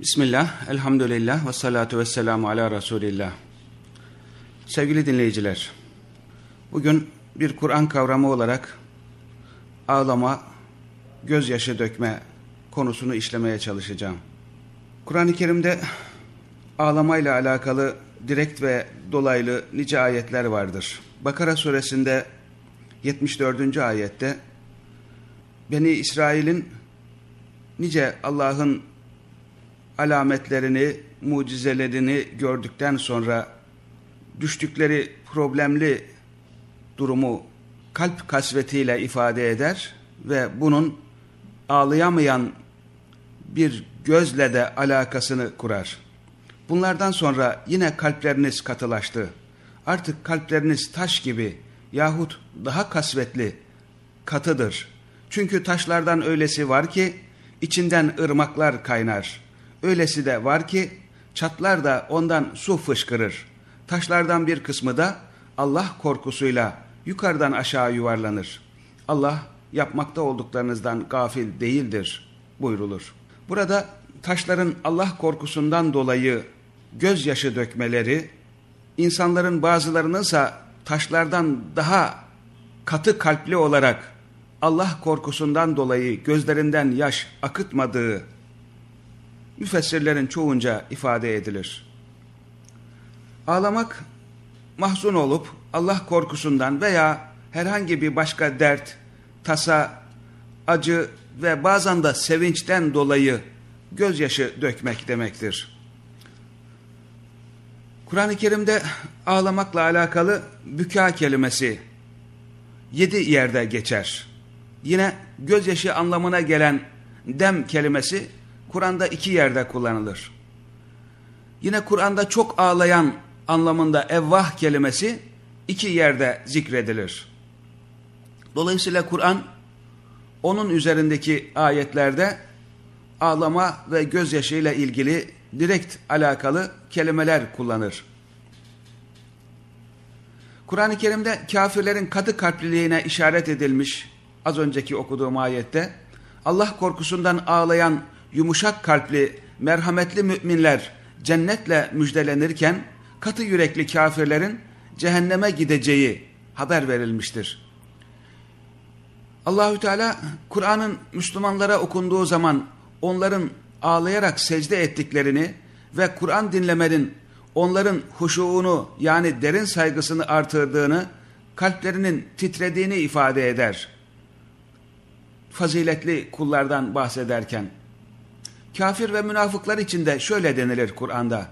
Bismillah, elhamdülillah ve salatu ve selamu ala Resulillah. Sevgili dinleyiciler, bugün bir Kur'an kavramı olarak ağlama, gözyaşı dökme konusunu işlemeye çalışacağım. Kur'an-ı Kerim'de ağlamayla alakalı direkt ve dolaylı nice ayetler vardır. Bakara suresinde 74. ayette Beni İsrail'in nice Allah'ın alametlerini, mucizelerini gördükten sonra düştükleri problemli durumu kalp kasvetiyle ifade eder ve bunun ağlayamayan bir gözle de alakasını kurar. Bunlardan sonra yine kalpleriniz katılaştı. Artık kalpleriniz taş gibi yahut daha kasvetli, katıdır. Çünkü taşlardan öylesi var ki içinden ırmaklar kaynar. Öylesi de var ki çatlar da ondan su fışkırır. Taşlardan bir kısmı da Allah korkusuyla yukarıdan aşağı yuvarlanır. Allah yapmakta olduklarınızdan gafil değildir buyrulur. Burada taşların Allah korkusundan dolayı gözyaşı dökmeleri, insanların bazılarınınsa taşlardan daha katı kalpli olarak Allah korkusundan dolayı gözlerinden yaş akıtmadığı müfessirlerin çoğunca ifade edilir. Ağlamak, mahzun olup Allah korkusundan veya herhangi bir başka dert, tasa, acı ve bazen de sevinçten dolayı gözyaşı dökmek demektir. Kur'an-ı Kerim'de ağlamakla alakalı büka kelimesi yedi yerde geçer. Yine gözyaşı anlamına gelen dem kelimesi Kur'an'da iki yerde kullanılır. Yine Kur'an'da çok ağlayan anlamında evvah kelimesi iki yerde zikredilir. Dolayısıyla Kur'an onun üzerindeki ayetlerde ağlama ve gözyaşı ile ilgili direkt alakalı kelimeler kullanır. Kur'an-ı Kerim'de kafirlerin katı kalpliliğine işaret edilmiş az önceki okuduğum ayette Allah korkusundan ağlayan yumuşak kalpli, merhametli müminler cennetle müjdelenirken katı yürekli kafirlerin cehenneme gideceği haber verilmiştir. Allahü Teala Kur'an'ın Müslümanlara okunduğu zaman onların ağlayarak secde ettiklerini ve Kur'an dinlemenin onların huşuğunu yani derin saygısını artırdığını, kalplerinin titrediğini ifade eder. Faziletli kullardan bahsederken. Kafir ve münafıklar için de şöyle denilir Kur'an'da.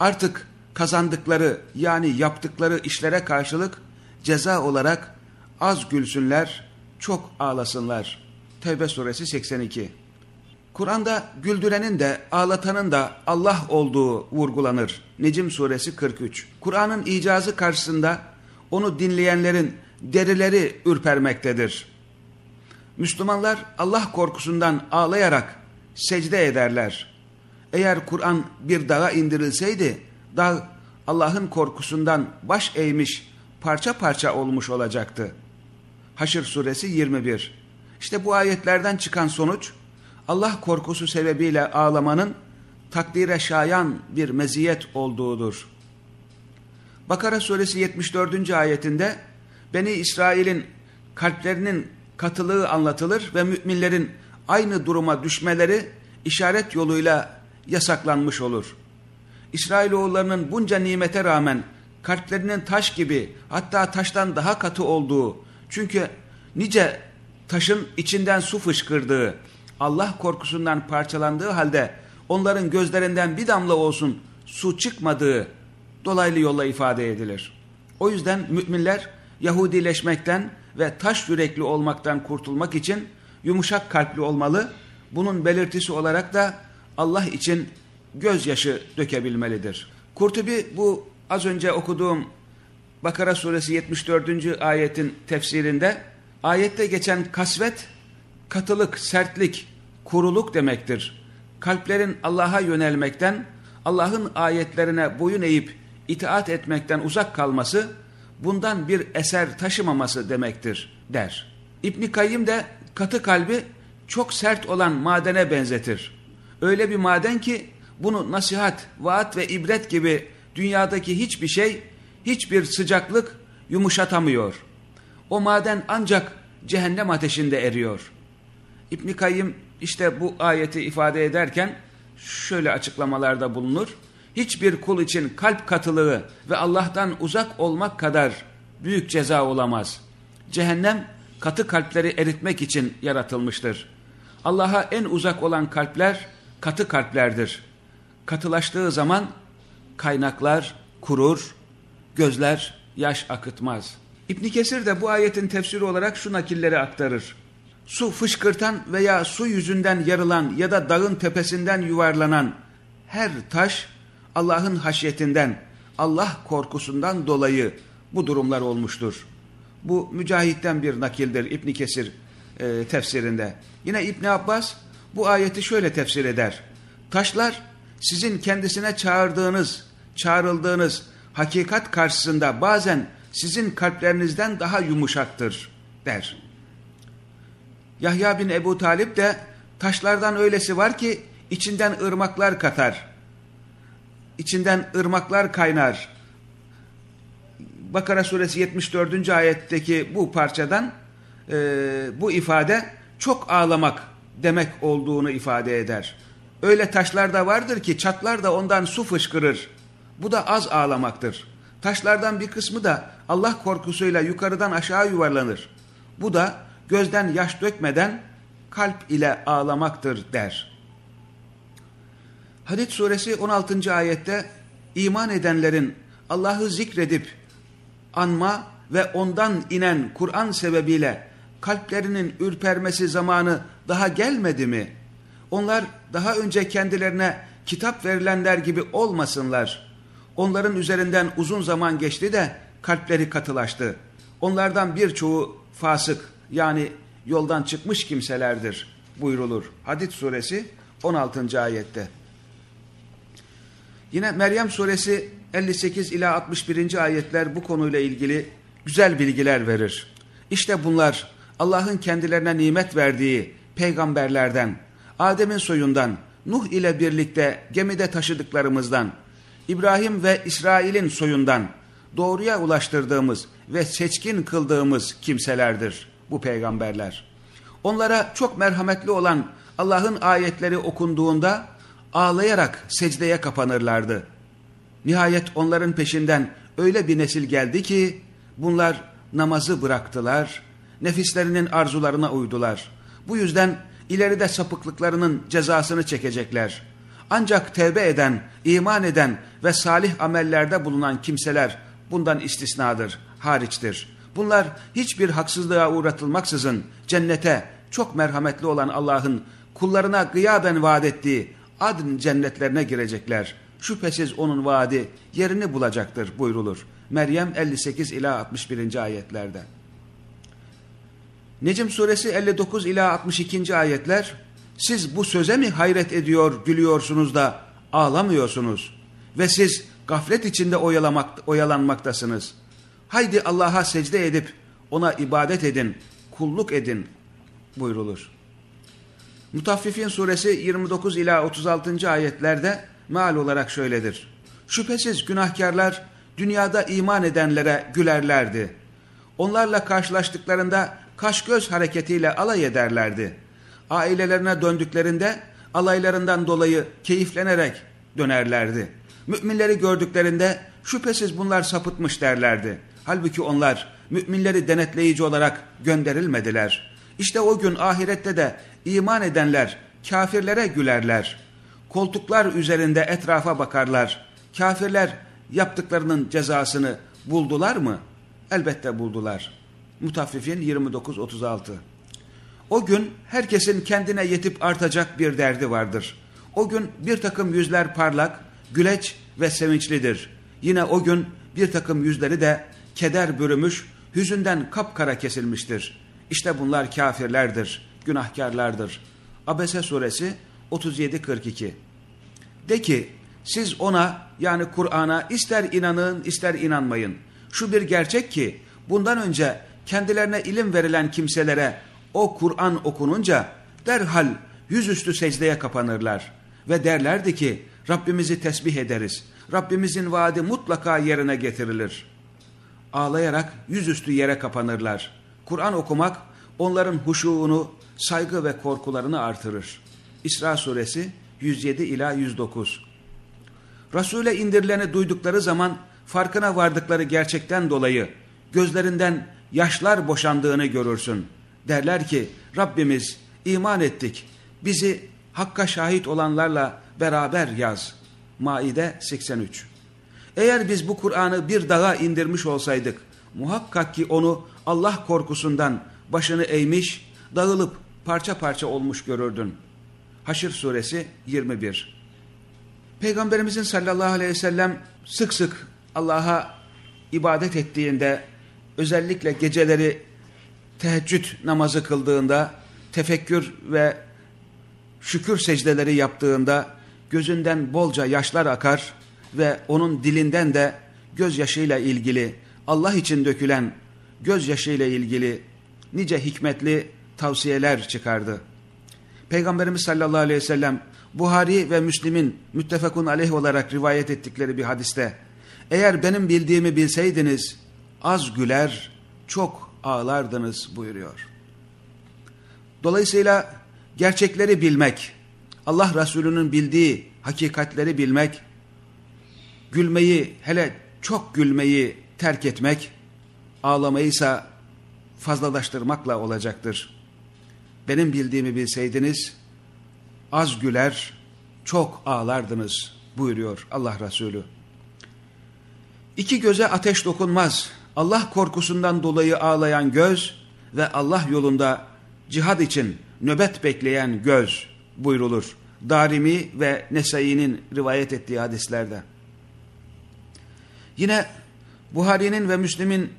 Artık kazandıkları yani yaptıkları işlere karşılık ceza olarak az gülsünler, çok ağlasınlar. Tevbe suresi 82. Kur'an'da güldürenin de ağlatanın da Allah olduğu vurgulanır. Necim suresi 43. Kur'an'ın icazı karşısında onu dinleyenlerin derileri ürpermektedir. Müslümanlar Allah korkusundan ağlayarak secde ederler. Eğer Kur'an bir dağa indirilseydi, dağ Allah'ın korkusundan baş eğmiş, parça parça olmuş olacaktı. Haşr suresi 21. İşte bu ayetlerden çıkan sonuç, Allah korkusu sebebiyle ağlamanın takdire şayan bir meziyet olduğudur. Bakara suresi 74. ayetinde Beni İsrail'in kalplerinin katılığı anlatılır ve müminlerin aynı duruma düşmeleri işaret yoluyla yasaklanmış olur. İsrailoğullarının bunca nimete rağmen kalplerinin taş gibi hatta taştan daha katı olduğu çünkü nice taşın içinden su fışkırdığı Allah korkusundan parçalandığı halde onların gözlerinden bir damla olsun su çıkmadığı dolaylı yolla ifade edilir. O yüzden müminler Yahudileşmekten ve taş yürekli olmaktan kurtulmak için yumuşak kalpli olmalı. Bunun belirtisi olarak da Allah için gözyaşı dökebilmelidir. Kurtubi bu az önce okuduğum Bakara suresi 74. ayetin tefsirinde ayette geçen kasvet katılık, sertlik, kuruluk demektir. Kalplerin Allah'a yönelmekten, Allah'ın ayetlerine boyun eğip itaat etmekten uzak kalması, bundan bir eser taşımaması demektir der. İbn Kayyim de katı kalbi çok sert olan madene benzetir. Öyle bir maden ki bunu nasihat, vaat ve ibret gibi dünyadaki hiçbir şey, hiçbir sıcaklık yumuşatamıyor. O maden ancak cehennem ateşinde eriyor. İbn Kayyım işte bu ayeti ifade ederken şöyle açıklamalarda bulunur. Hiçbir kul için kalp katılığı ve Allah'tan uzak olmak kadar büyük ceza olamaz. Cehennem katı kalpleri eritmek için yaratılmıştır. Allah'a en uzak olan kalpler katı kalplerdir. Katılaştığı zaman kaynaklar kurur, gözler yaş akıtmaz. İbn Kesir de bu ayetin tefsiri olarak şu nakilleri aktarır. Su fışkırtan veya su yüzünden yarılan ya da dağın tepesinden yuvarlanan her taş Allah'ın haşyetinden, Allah korkusundan dolayı bu durumlar olmuştur. Bu mücahitten bir nakildir İbn Kesir e, tefsirinde. Yine İbn Abbas bu ayeti şöyle tefsir eder. Taşlar sizin kendisine çağırdığınız, çağrıldığınız hakikat karşısında bazen sizin kalplerinizden daha yumuşaktır der. Yahya bin Ebu Talip de taşlardan öylesi var ki içinden ırmaklar katar. İçinden ırmaklar kaynar. Bakara suresi 74. ayetteki bu parçadan e, bu ifade çok ağlamak demek olduğunu ifade eder. Öyle taşlar da vardır ki çatlar da ondan su fışkırır. Bu da az ağlamaktır. Taşlardan bir kısmı da Allah korkusuyla yukarıdan aşağı yuvarlanır. Bu da gözden yaş dökmeden kalp ile ağlamaktır der. Hadid suresi 16. ayette iman edenlerin Allah'ı zikredip anma ve ondan inen Kur'an sebebiyle kalplerinin ürpermesi zamanı daha gelmedi mi? Onlar daha önce kendilerine kitap verilenler gibi olmasınlar. Onların üzerinden uzun zaman geçti de kalpleri katılaştı. Onlardan birçoğu fasık yani yoldan çıkmış kimselerdir buyrulur. Hadid suresi 16. ayette. Yine Meryem suresi 58 ila 61. ayetler bu konuyla ilgili güzel bilgiler verir. İşte bunlar Allah'ın kendilerine nimet verdiği peygamberlerden, Adem'in soyundan, Nuh ile birlikte gemide taşıdıklarımızdan, İbrahim ve İsrail'in soyundan doğruya ulaştırdığımız ve seçkin kıldığımız kimselerdir bu peygamberler. Onlara çok merhametli olan Allah'ın ayetleri okunduğunda ağlayarak secdeye kapanırlardı. Nihayet onların peşinden öyle bir nesil geldi ki bunlar namazı bıraktılar, nefislerinin arzularına uydular. Bu yüzden ileride sapıklıklarının cezasını çekecekler. Ancak tevbe eden, iman eden ve salih amellerde bulunan kimseler bundan istisnadır, hariçtir. Bunlar hiçbir haksızlığa uğratılmaksızın cennete çok merhametli olan Allah'ın kullarına gıyaben vaat ettiği adn cennetlerine girecekler. Şüphesiz onun vaadi yerini bulacaktır buyrulur. Meryem 58 ila 61. ayetlerde. Necm suresi 59 ila 62. ayetler siz bu söze mi hayret ediyor gülüyorsunuz da ağlamıyorsunuz ve siz gaflet içinde oyalamak, oyalanmaktasınız. Haydi Allah'a secde edip ona ibadet edin, kulluk edin buyrulur. Mutaffifin suresi 29 ila 36. ayetlerde meal olarak şöyledir. Şüphesiz günahkarlar dünyada iman edenlere gülerlerdi. Onlarla karşılaştıklarında kaş göz hareketiyle alay ederlerdi. Ailelerine döndüklerinde alaylarından dolayı keyiflenerek dönerlerdi. Müminleri gördüklerinde şüphesiz bunlar sapıtmış derlerdi. Halbuki onlar müminleri denetleyici olarak gönderilmediler. İşte o gün ahirette de iman edenler kafirlere gülerler. Koltuklar üzerinde etrafa bakarlar. Kafirler yaptıklarının cezasını buldular mı? Elbette buldular. Mutaffifin 29-36 O gün herkesin kendine yetip artacak bir derdi vardır. O gün bir takım yüzler parlak, güleç ve sevinçlidir. Yine o gün bir takım yüzleri de keder bürümüş, hüzünden kapkara kesilmiştir. İşte bunlar kafirlerdir, günahkarlardır. Abese suresi 37-42 De ki siz ona yani Kur'an'a ister inanın ister inanmayın. Şu bir gerçek ki bundan önce kendilerine ilim verilen kimselere o Kur'an okununca derhal yüzüstü secdeye kapanırlar ve derlerdi ki Rabbimizi tesbih ederiz. Rabbimizin vaadi mutlaka yerine getirilir. Ağlayarak yüzüstü yere kapanırlar. Kur'an okumak onların huşuğunu, saygı ve korkularını artırır. İsra suresi 107 ila 109. Resul'e indirileni duydukları zaman farkına vardıkları gerçekten dolayı gözlerinden yaşlar boşandığını görürsün. Derler ki Rabbimiz iman ettik. Bizi hakka şahit olanlarla beraber yaz. Maide 83 Eğer biz bu Kur'an'ı bir dağa indirmiş olsaydık muhakkak ki onu Allah korkusundan başını eğmiş, dağılıp parça parça olmuş görürdün. Haşr suresi 21 Peygamberimizin sallallahu aleyhi ve sellem sık sık Allah'a ibadet ettiğinde özellikle geceleri teheccüd namazı kıldığında tefekkür ve şükür secdeleri yaptığında gözünden bolca yaşlar akar ve onun dilinden de gözyaşıyla ilgili Allah için dökülen gözyaşıyla ilgili nice hikmetli tavsiyeler çıkardı. Peygamberimiz sallallahu aleyhi ve sellem Buhari ve Müslim'in müttefakun aleyh olarak rivayet ettikleri bir hadiste eğer benim bildiğimi bilseydiniz az güler çok ağlardınız buyuruyor. Dolayısıyla gerçekleri bilmek, Allah Resulü'nün bildiği hakikatleri bilmek, gülmeyi hele çok gülmeyi terk etmek, ağlamayı ise fazlalaştırmakla olacaktır. Benim bildiğimi bilseydiniz az güler, çok ağlardınız buyuruyor Allah Resulü. İki göze ateş dokunmaz. Allah korkusundan dolayı ağlayan göz ve Allah yolunda cihad için nöbet bekleyen göz buyrulur. Darimi ve Nesai'nin rivayet ettiği hadislerde. Yine Buhari'nin ve Müslim'in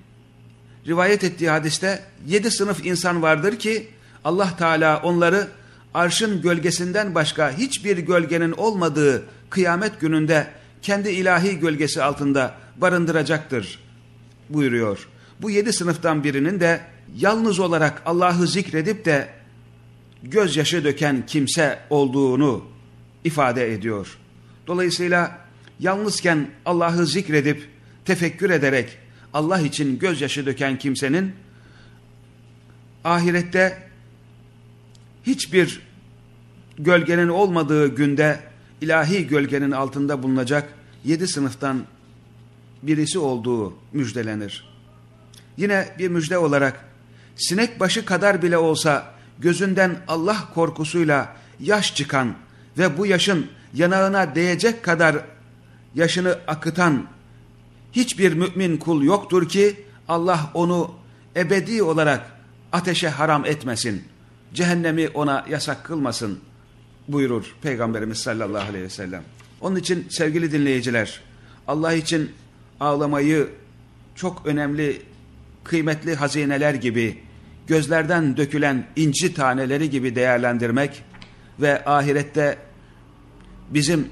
rivayet ettiği hadiste yedi sınıf insan vardır ki Allah Teala onları arşın gölgesinden başka hiçbir gölgenin olmadığı kıyamet gününde kendi ilahi gölgesi altında barındıracaktır buyuruyor. Bu yedi sınıftan birinin de yalnız olarak Allah'ı zikredip de gözyaşı döken kimse olduğunu ifade ediyor. Dolayısıyla yalnızken Allah'ı zikredip tefekkür ederek Allah için gözyaşı döken kimsenin ahirette hiçbir gölgenin olmadığı günde ilahi gölgenin altında bulunacak yedi sınıftan birisi olduğu müjdelenir. Yine bir müjde olarak sinek başı kadar bile olsa gözünden Allah korkusuyla yaş çıkan ve bu yaşın yanağına değecek kadar yaşını akıtan hiçbir mümin kul yoktur ki Allah onu ebedi olarak ateşe haram etmesin. Cehennemi ona yasak kılmasın buyurur Peygamberimiz sallallahu aleyhi ve sellem. Onun için sevgili dinleyiciler Allah için ağlamayı çok önemli kıymetli hazineler gibi gözlerden dökülen inci taneleri gibi değerlendirmek ve ahirette bizim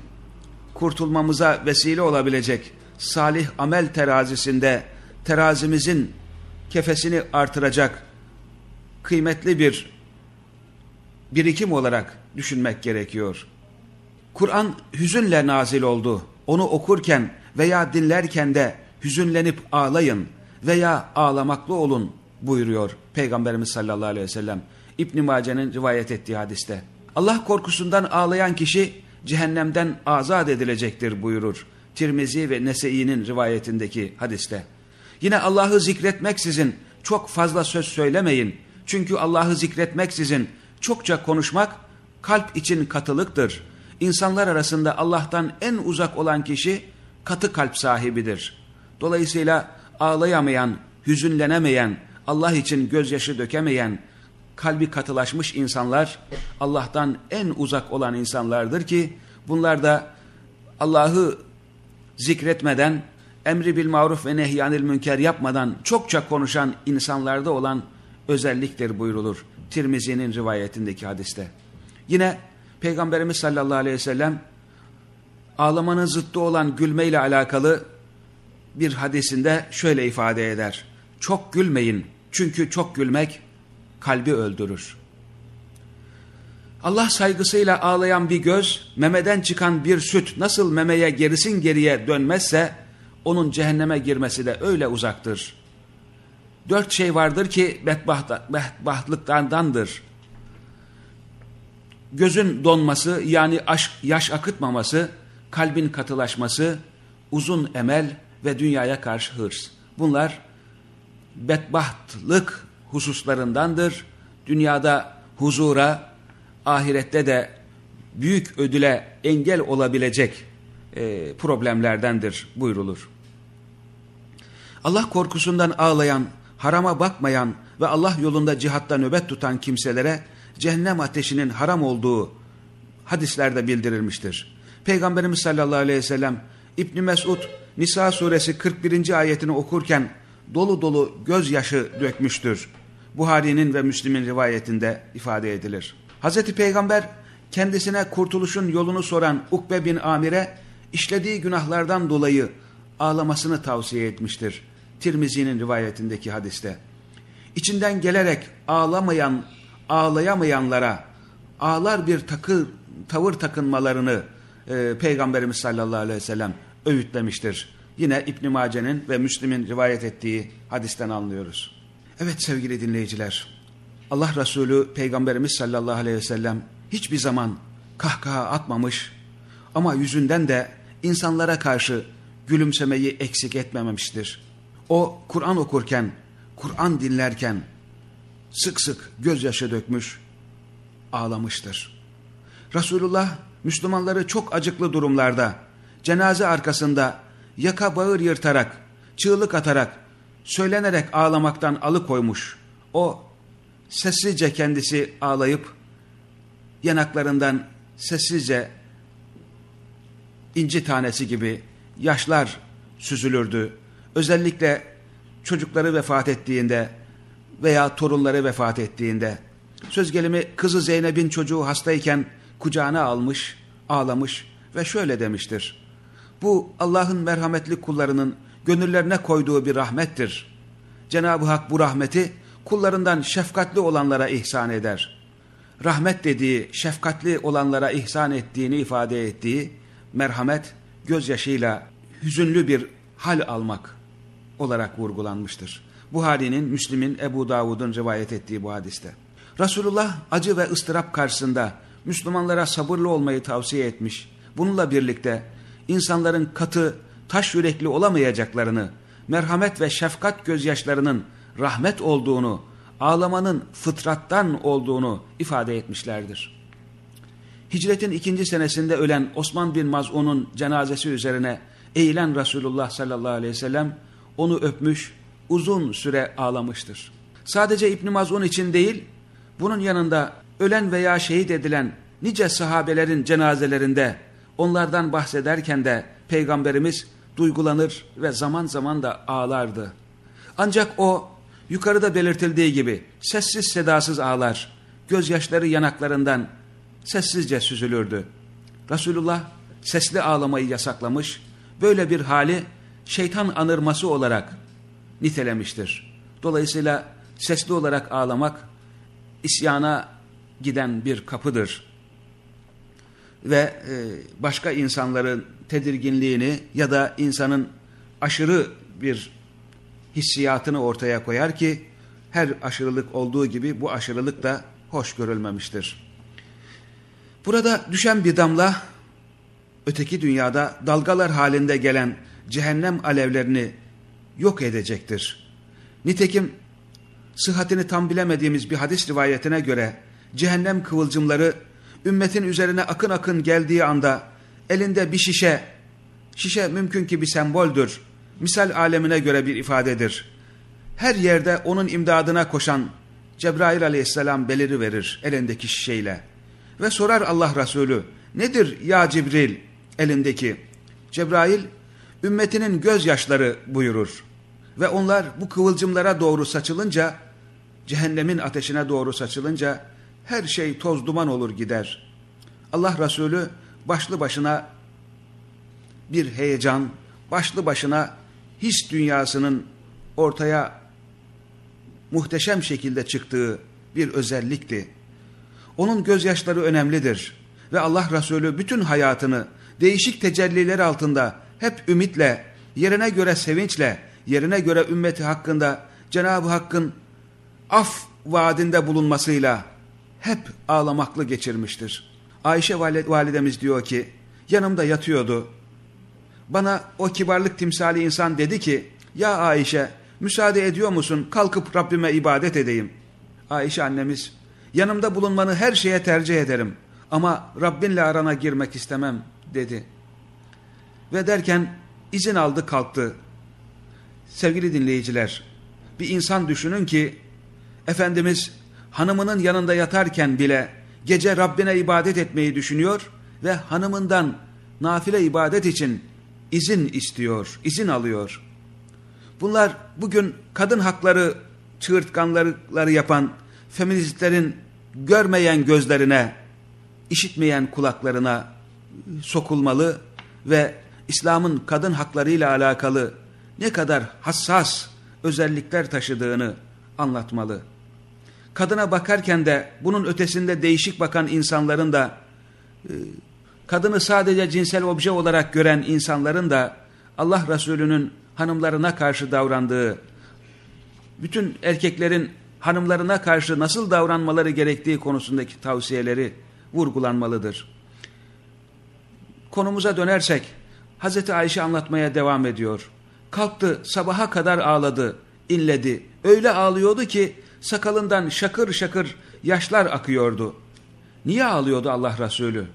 kurtulmamıza vesile olabilecek salih amel terazisinde terazimizin kefesini artıracak kıymetli bir birikim olarak düşünmek gerekiyor. Kur'an hüzünle nazil oldu. Onu okurken veya dinlerken de hüzünlenip ağlayın veya ağlamaklı olun buyuruyor Peygamberimiz sallallahu aleyhi ve sellem. İbn Mace'nin rivayet ettiği hadiste. Allah korkusundan ağlayan kişi cehennemden azat edilecektir buyurur. Tirmizi ve Nese'i'nin rivayetindeki hadiste. Yine Allah'ı zikretmeksizin çok fazla söz söylemeyin. Çünkü Allah'ı zikretmeksizin çokça konuşmak kalp için katılıktır. İnsanlar arasında Allah'tan en uzak olan kişi katı kalp sahibidir. Dolayısıyla ağlayamayan, hüzünlenemeyen, Allah için gözyaşı dökemeyen, kalbi katılaşmış insanlar Allah'tan en uzak olan insanlardır ki bunlar da Allah'ı zikretmeden, emri bil maruf ve nehyanil münker yapmadan çokça konuşan insanlarda olan özelliktir buyrulur. Tirmizi'nin rivayetindeki hadiste. Yine Peygamberimiz sallallahu aleyhi ve sellem ağlamanın zıttı olan gülmeyle alakalı bir hadisinde şöyle ifade eder. Çok gülmeyin çünkü çok gülmek kalbi öldürür. Allah saygısıyla ağlayan bir göz, memeden çıkan bir süt nasıl memeye gerisin geriye dönmezse, onun cehenneme girmesi de öyle uzaktır. Dört şey vardır ki bedbahtlıktandandır. Gözün donması yani aşk, yaş akıtmaması, kalbin katılaşması, uzun emel ve dünyaya karşı hırs. Bunlar bedbahtlık hususlarındandır. Dünyada huzura, ahirette de büyük ödüle engel olabilecek e, problemlerdendir buyrulur. Allah korkusundan ağlayan, harama bakmayan ve Allah yolunda cihatta nöbet tutan kimselere cehennem ateşinin haram olduğu hadislerde bildirilmiştir. Peygamberimiz sallallahu aleyhi ve sellem İbni Mesud Nisa suresi 41. ayetini okurken dolu dolu gözyaşı dökmüştür. Buhari'nin ve Müslim'in rivayetinde ifade edilir. Hz. Peygamber kendisine kurtuluşun yolunu soran Ukbe bin Amir'e işlediği günahlardan dolayı ağlamasını tavsiye etmiştir. Tirmizi'nin rivayetindeki hadiste. İçinden gelerek ağlamayan, ağlayamayanlara ağlar bir takı, tavır takınmalarını e, Peygamberimiz sallallahu aleyhi ve sellem öğütlemiştir. Yine İbn Mace'nin ve Müslim'in rivayet ettiği hadisten anlıyoruz. Evet sevgili dinleyiciler, Allah Resulü Peygamberimiz sallallahu aleyhi ve sellem hiçbir zaman kahkaha atmamış ama yüzünden de insanlara karşı gülümsemeyi eksik etmememiştir. O Kur'an okurken, Kur'an dinlerken sık sık gözyaşı dökmüş, ağlamıştır. Resulullah Müslümanları çok acıklı durumlarda, cenaze arkasında yaka bağır yırtarak, çığlık atarak, söylenerek ağlamaktan alıkoymuş. O sessizce kendisi ağlayıp yanaklarından sessizce inci tanesi gibi yaşlar süzülürdü. Özellikle çocukları vefat ettiğinde veya torunları vefat ettiğinde söz gelimi kızı Zeynep'in çocuğu hastayken kucağına almış, ağlamış ve şöyle demiştir. Bu Allah'ın merhametli kullarının gönüllerine koyduğu bir rahmettir. Cenab-ı Hak bu rahmeti kullarından şefkatli olanlara ihsan eder. Rahmet dediği şefkatli olanlara ihsan ettiğini ifade ettiği merhamet gözyaşıyla hüzünlü bir hal almak olarak vurgulanmıştır. Buhari'nin, Müslim'in, Ebu Davud'un rivayet ettiği bu hadiste. Resulullah acı ve ıstırap karşısında Müslümanlara sabırlı olmayı tavsiye etmiş. Bununla birlikte insanların katı, taş yürekli olamayacaklarını, merhamet ve şefkat gözyaşlarının rahmet olduğunu, ağlamanın fıtrattan olduğunu ifade etmişlerdir. Hicretin ikinci senesinde ölen Osman bin Maz'un'un cenazesi üzerine eğilen Resulullah sallallahu aleyhi ve sellem onu öpmüş, uzun süre ağlamıştır. Sadece İbn Maz'un için değil, bunun yanında ölen veya şehit edilen nice sahabelerin cenazelerinde onlardan bahsederken de Peygamberimiz duygulanır ve zaman zaman da ağlardı. Ancak o yukarıda belirtildiği gibi sessiz sedasız ağlar, gözyaşları yanaklarından sessizce süzülürdü. Resulullah sesli ağlamayı yasaklamış, böyle bir hali şeytan anırması olarak nitelemiştir. Dolayısıyla sesli olarak ağlamak isyana giden bir kapıdır. Ve e, başka insanların tedirginliğini ya da insanın aşırı bir hissiyatını ortaya koyar ki her aşırılık olduğu gibi bu aşırılık da hoş görülmemiştir. Burada düşen bir damla öteki dünyada dalgalar halinde gelen cehennem alevlerini yok edecektir. Nitekim sıhhatini tam bilemediğimiz bir hadis rivayetine göre cehennem kıvılcımları ümmetin üzerine akın akın geldiği anda elinde bir şişe, şişe mümkün ki bir semboldür, misal alemine göre bir ifadedir. Her yerde onun imdadına koşan Cebrail aleyhisselam beliri verir elindeki şişeyle. Ve sorar Allah Resulü, nedir ya Cibril elindeki? Cebrail, ümmetinin gözyaşları buyurur. Ve onlar bu kıvılcımlara doğru saçılınca, cehennemin ateşine doğru saçılınca, her şey toz duman olur gider. Allah Resulü başlı başına bir heyecan, başlı başına his dünyasının ortaya muhteşem şekilde çıktığı bir özellikti. Onun gözyaşları önemlidir. Ve Allah Resulü bütün hayatını değişik tecelliler altında hep ümitle, yerine göre sevinçle, yerine göre ümmeti hakkında Cenab-ı Hakk'ın af vaadinde bulunmasıyla hep ağlamaklı geçirmiştir. Ayşe validemiz diyor ki, yanımda yatıyordu. Bana o kibarlık timsali insan dedi ki, ya Ayşe müsaade ediyor musun kalkıp Rabbime ibadet edeyim. Ayşe annemiz, yanımda bulunmanı her şeye tercih ederim ama Rabbinle arana girmek istemem dedi. Ve derken izin aldı kalktı. Sevgili dinleyiciler, bir insan düşünün ki Efendimiz hanımının yanında yatarken bile gece Rabbine ibadet etmeyi düşünüyor ve hanımından nafile ibadet için izin istiyor, izin alıyor. Bunlar bugün kadın hakları çığırtkanları yapan feministlerin görmeyen gözlerine, işitmeyen kulaklarına sokulmalı ve İslam'ın kadın haklarıyla alakalı ne kadar hassas özellikler taşıdığını anlatmalı. Kadına bakarken de bunun ötesinde değişik bakan insanların da e, kadını sadece cinsel obje olarak gören insanların da Allah Resulü'nün hanımlarına karşı davrandığı, bütün erkeklerin hanımlarına karşı nasıl davranmaları gerektiği konusundaki tavsiyeleri vurgulanmalıdır. Konumuza dönersek, Hazreti Ayşe anlatmaya devam ediyor. Kalktı, sabaha kadar ağladı, inledi. Öyle ağlıyordu ki sakalından şakır şakır yaşlar akıyordu. Niye ağlıyordu Allah Resulü?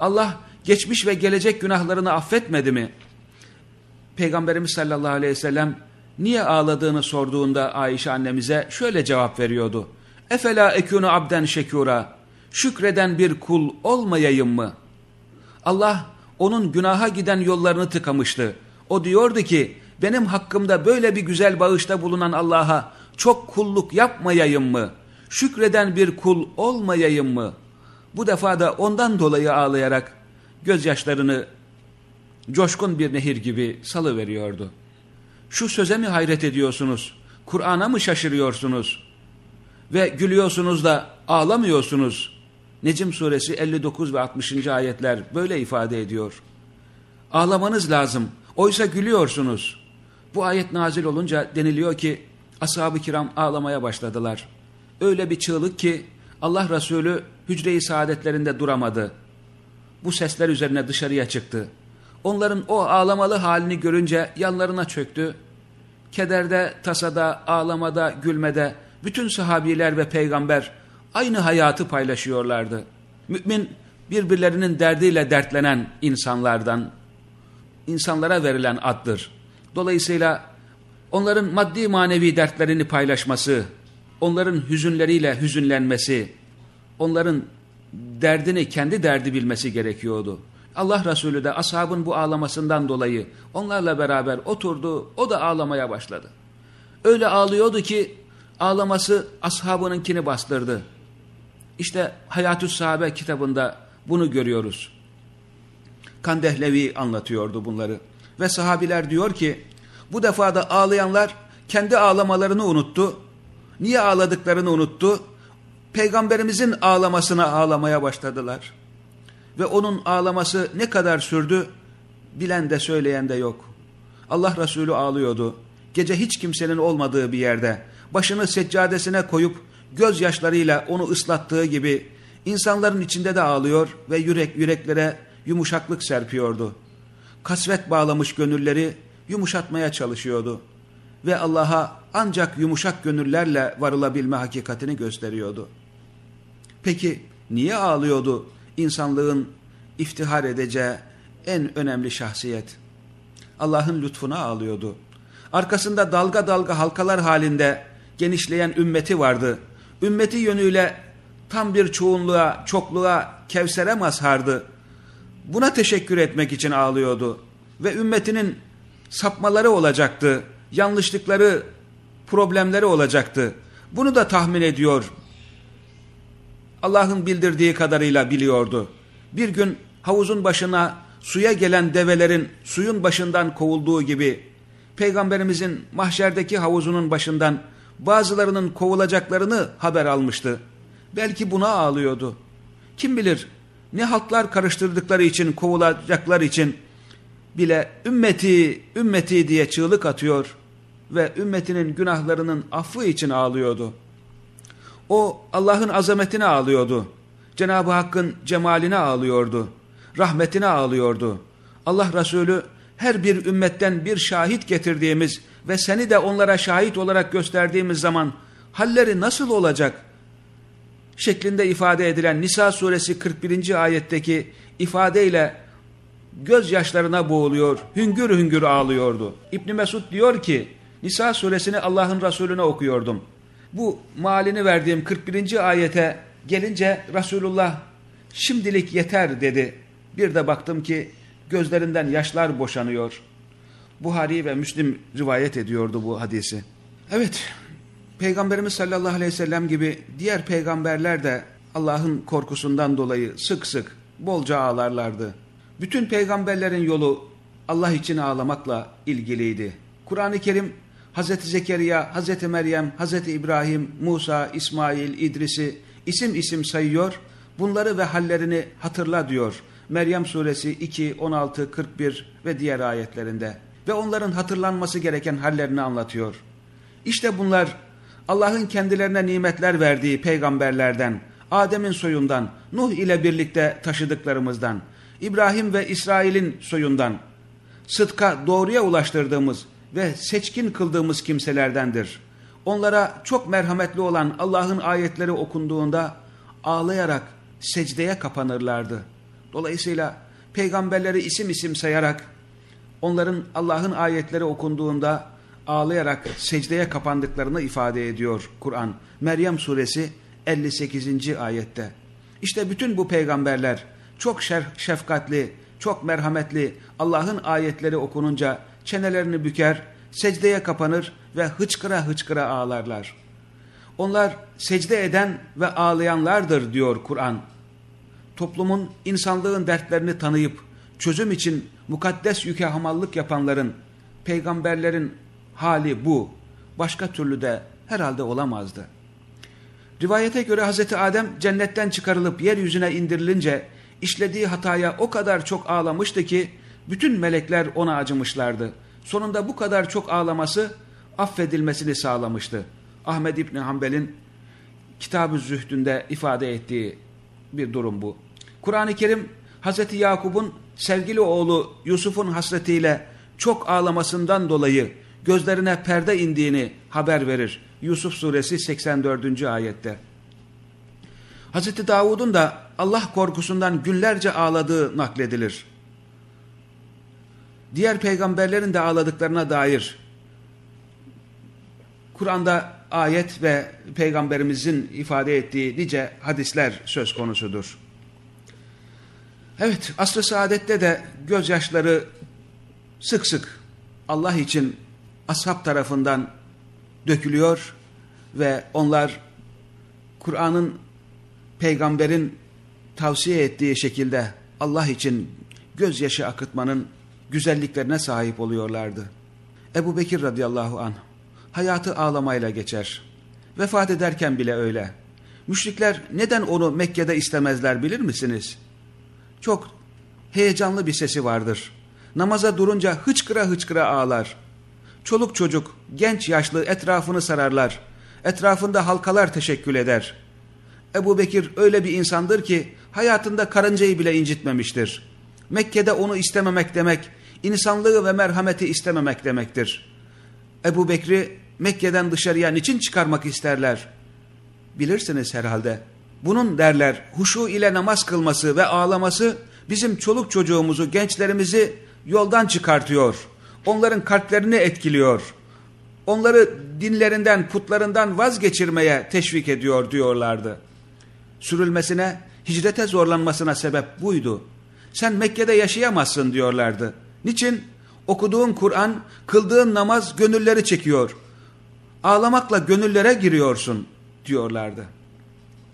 Allah geçmiş ve gelecek günahlarını affetmedi mi? Peygamberimiz sallallahu aleyhi ve sellem niye ağladığını sorduğunda Ayşe annemize şöyle cevap veriyordu. Efela ekunu abden şekura, şükreden bir kul olmayayım mı? Allah onun günaha giden yollarını tıkamıştı. O diyordu ki benim hakkımda böyle bir güzel bağışta bulunan Allah'a çok kulluk yapmayayım mı? Şükreden bir kul olmayayım mı? Bu defa da ondan dolayı ağlayarak gözyaşlarını coşkun bir nehir gibi salıveriyordu. Şu söze mi hayret ediyorsunuz? Kur'an'a mı şaşırıyorsunuz? Ve gülüyorsunuz da ağlamıyorsunuz. Necim suresi 59 ve 60. ayetler böyle ifade ediyor. Ağlamanız lazım. Oysa gülüyorsunuz. Bu ayet nazil olunca deniliyor ki ashab-ı kiram ağlamaya başladılar. Öyle bir çığlık ki Allah Resulü hücre-i saadetlerinde duramadı. Bu sesler üzerine dışarıya çıktı. Onların o ağlamalı halini görünce yanlarına çöktü. Kederde, tasada, ağlamada, gülmede bütün sahabiler ve peygamber aynı hayatı paylaşıyorlardı. Mümin birbirlerinin derdiyle dertlenen insanlardan, insanlara verilen addır. Dolayısıyla onların maddi manevi dertlerini paylaşması, onların hüzünleriyle hüzünlenmesi, onların derdini kendi derdi bilmesi gerekiyordu. Allah Resulü de ashabın bu ağlamasından dolayı onlarla beraber oturdu, o da ağlamaya başladı. Öyle ağlıyordu ki ağlaması ashabınınkini bastırdı. İşte Hayatü Sahabe kitabında bunu görüyoruz. Kandehlevi anlatıyordu bunları. Ve sahabiler diyor ki bu defa da ağlayanlar kendi ağlamalarını unuttu. Niye ağladıklarını unuttu. Peygamberimizin ağlamasına ağlamaya başladılar. Ve onun ağlaması ne kadar sürdü bilen de söyleyen de yok. Allah Resulü ağlıyordu. Gece hiç kimsenin olmadığı bir yerde başını seccadesine koyup gözyaşlarıyla onu ıslattığı gibi insanların içinde de ağlıyor ve yürek yüreklere yumuşaklık serpiyordu. Kasvet bağlamış gönülleri yumuşatmaya çalışıyordu. Ve Allah'a ancak yumuşak gönüllerle varılabilme hakikatini gösteriyordu. Peki niye ağlıyordu insanlığın iftihar edeceği en önemli şahsiyet? Allah'ın lütfuna ağlıyordu. Arkasında dalga dalga halkalar halinde genişleyen ümmeti vardı. Ümmeti yönüyle tam bir çoğunluğa, çokluğa, Kevser'e mazhardı. Buna teşekkür etmek için ağlıyordu. Ve ümmetinin sapmaları olacaktı, yanlışlıkları, problemleri olacaktı. Bunu da tahmin ediyor. Allah'ın bildirdiği kadarıyla biliyordu. Bir gün havuzun başına suya gelen develerin suyun başından kovulduğu gibi Peygamberimizin mahşerdeki havuzunun başından bazılarının kovulacaklarını haber almıştı. Belki buna ağlıyordu. Kim bilir ne halklar karıştırdıkları için, kovulacaklar için bile ümmeti, ümmeti diye çığlık atıyor ve ümmetinin günahlarının affı için ağlıyordu. O Allah'ın azametine ağlıyordu. Cenab-ı Hakk'ın cemaline ağlıyordu. Rahmetine ağlıyordu. Allah Resulü her bir ümmetten bir şahit getirdiğimiz ve seni de onlara şahit olarak gösterdiğimiz zaman halleri nasıl olacak? Şeklinde ifade edilen Nisa suresi 41. ayetteki ifadeyle gözyaşlarına boğuluyor, hüngür hüngür ağlıyordu. İbni Mesud diyor ki, Nisa suresini Allah'ın Resulüne okuyordum. Bu malini verdiğim 41. ayete gelince Resulullah şimdilik yeter dedi. Bir de baktım ki gözlerinden yaşlar boşanıyor. Buhari ve Müslim rivayet ediyordu bu hadisi. Evet, Peygamberimiz sallallahu aleyhi ve sellem gibi diğer peygamberler de Allah'ın korkusundan dolayı sık sık bolca ağlarlardı. Bütün peygamberlerin yolu Allah için ağlamakla ilgiliydi. Kur'an-ı Kerim Hz. Zekeriya, Hz. Meryem, Hz. İbrahim, Musa, İsmail, İdris'i isim isim sayıyor, bunları ve hallerini hatırla diyor. Meryem suresi 2, 16, 41 ve diğer ayetlerinde ve onların hatırlanması gereken hallerini anlatıyor. İşte bunlar Allah'ın kendilerine nimetler verdiği peygamberlerden, Adem'in soyundan, Nuh ile birlikte taşıdıklarımızdan, İbrahim ve İsrail'in soyundan, sıdka doğruya ulaştırdığımız ve seçkin kıldığımız kimselerdendir. Onlara çok merhametli olan Allah'ın ayetleri okunduğunda ağlayarak secdeye kapanırlardı. Dolayısıyla peygamberleri isim isim sayarak onların Allah'ın ayetleri okunduğunda ağlayarak secdeye kapandıklarını ifade ediyor Kur'an. Meryem suresi 58. ayette. İşte bütün bu peygamberler çok şefkatli, çok merhametli Allah'ın ayetleri okununca çenelerini büker, secdeye kapanır ve hıçkıra hıçkıra ağlarlar. Onlar secde eden ve ağlayanlardır diyor Kur'an. Toplumun insanlığın dertlerini tanıyıp çözüm için mukaddes yüke hamallık yapanların, peygamberlerin hali bu. Başka türlü de herhalde olamazdı. Rivayete göre Hazreti Adem cennetten çıkarılıp yeryüzüne indirilince işlediği hataya o kadar çok ağlamıştı ki bütün melekler ona acımışlardı. Sonunda bu kadar çok ağlaması affedilmesini sağlamıştı. Ahmed İbni Hanbel'in Kitab-ı Zühdü'nde ifade ettiği bir durum bu. Kur'an-ı Kerim Hazreti Yakup'un sevgili oğlu Yusuf'un hasretiyle çok ağlamasından dolayı gözlerine perde indiğini haber verir. Yusuf suresi 84. ayette. Hazreti Davud'un da Allah korkusundan günlerce ağladığı nakledilir. Diğer peygamberlerin de ağladıklarına dair Kur'an'da ayet ve peygamberimizin ifade ettiği nice hadisler söz konusudur. Evet, asr-ı saadette de gözyaşları sık sık Allah için ashab tarafından dökülüyor ve onlar Kur'an'ın peygamberin tavsiye ettiği şekilde Allah için gözyaşı akıtmanın güzelliklerine sahip oluyorlardı. Ebu Bekir radıyallahu anh hayatı ağlamayla geçer. Vefat ederken bile öyle. Müşrikler neden onu Mekke'de istemezler bilir misiniz? Çok heyecanlı bir sesi vardır. Namaza durunca hıçkıra hıçkıra ağlar. Çoluk çocuk, genç yaşlı etrafını sararlar. Etrafında halkalar teşekkül eder. Ebu Bekir öyle bir insandır ki hayatında karıncayı bile incitmemiştir. Mekke'de onu istememek demek, insanlığı ve merhameti istememek demektir. Ebu Bekri Mekke'den dışarıya niçin çıkarmak isterler? Bilirsiniz herhalde. Bunun derler huşu ile namaz kılması ve ağlaması bizim çoluk çocuğumuzu, gençlerimizi yoldan çıkartıyor. Onların kalplerini etkiliyor. Onları dinlerinden, putlarından vazgeçirmeye teşvik ediyor diyorlardı. Sürülmesine, hicrete zorlanmasına sebep buydu. Sen Mekke'de yaşayamazsın diyorlardı. Niçin? Okuduğun Kur'an, kıldığın namaz gönülleri çekiyor. Ağlamakla gönüllere giriyorsun diyorlardı.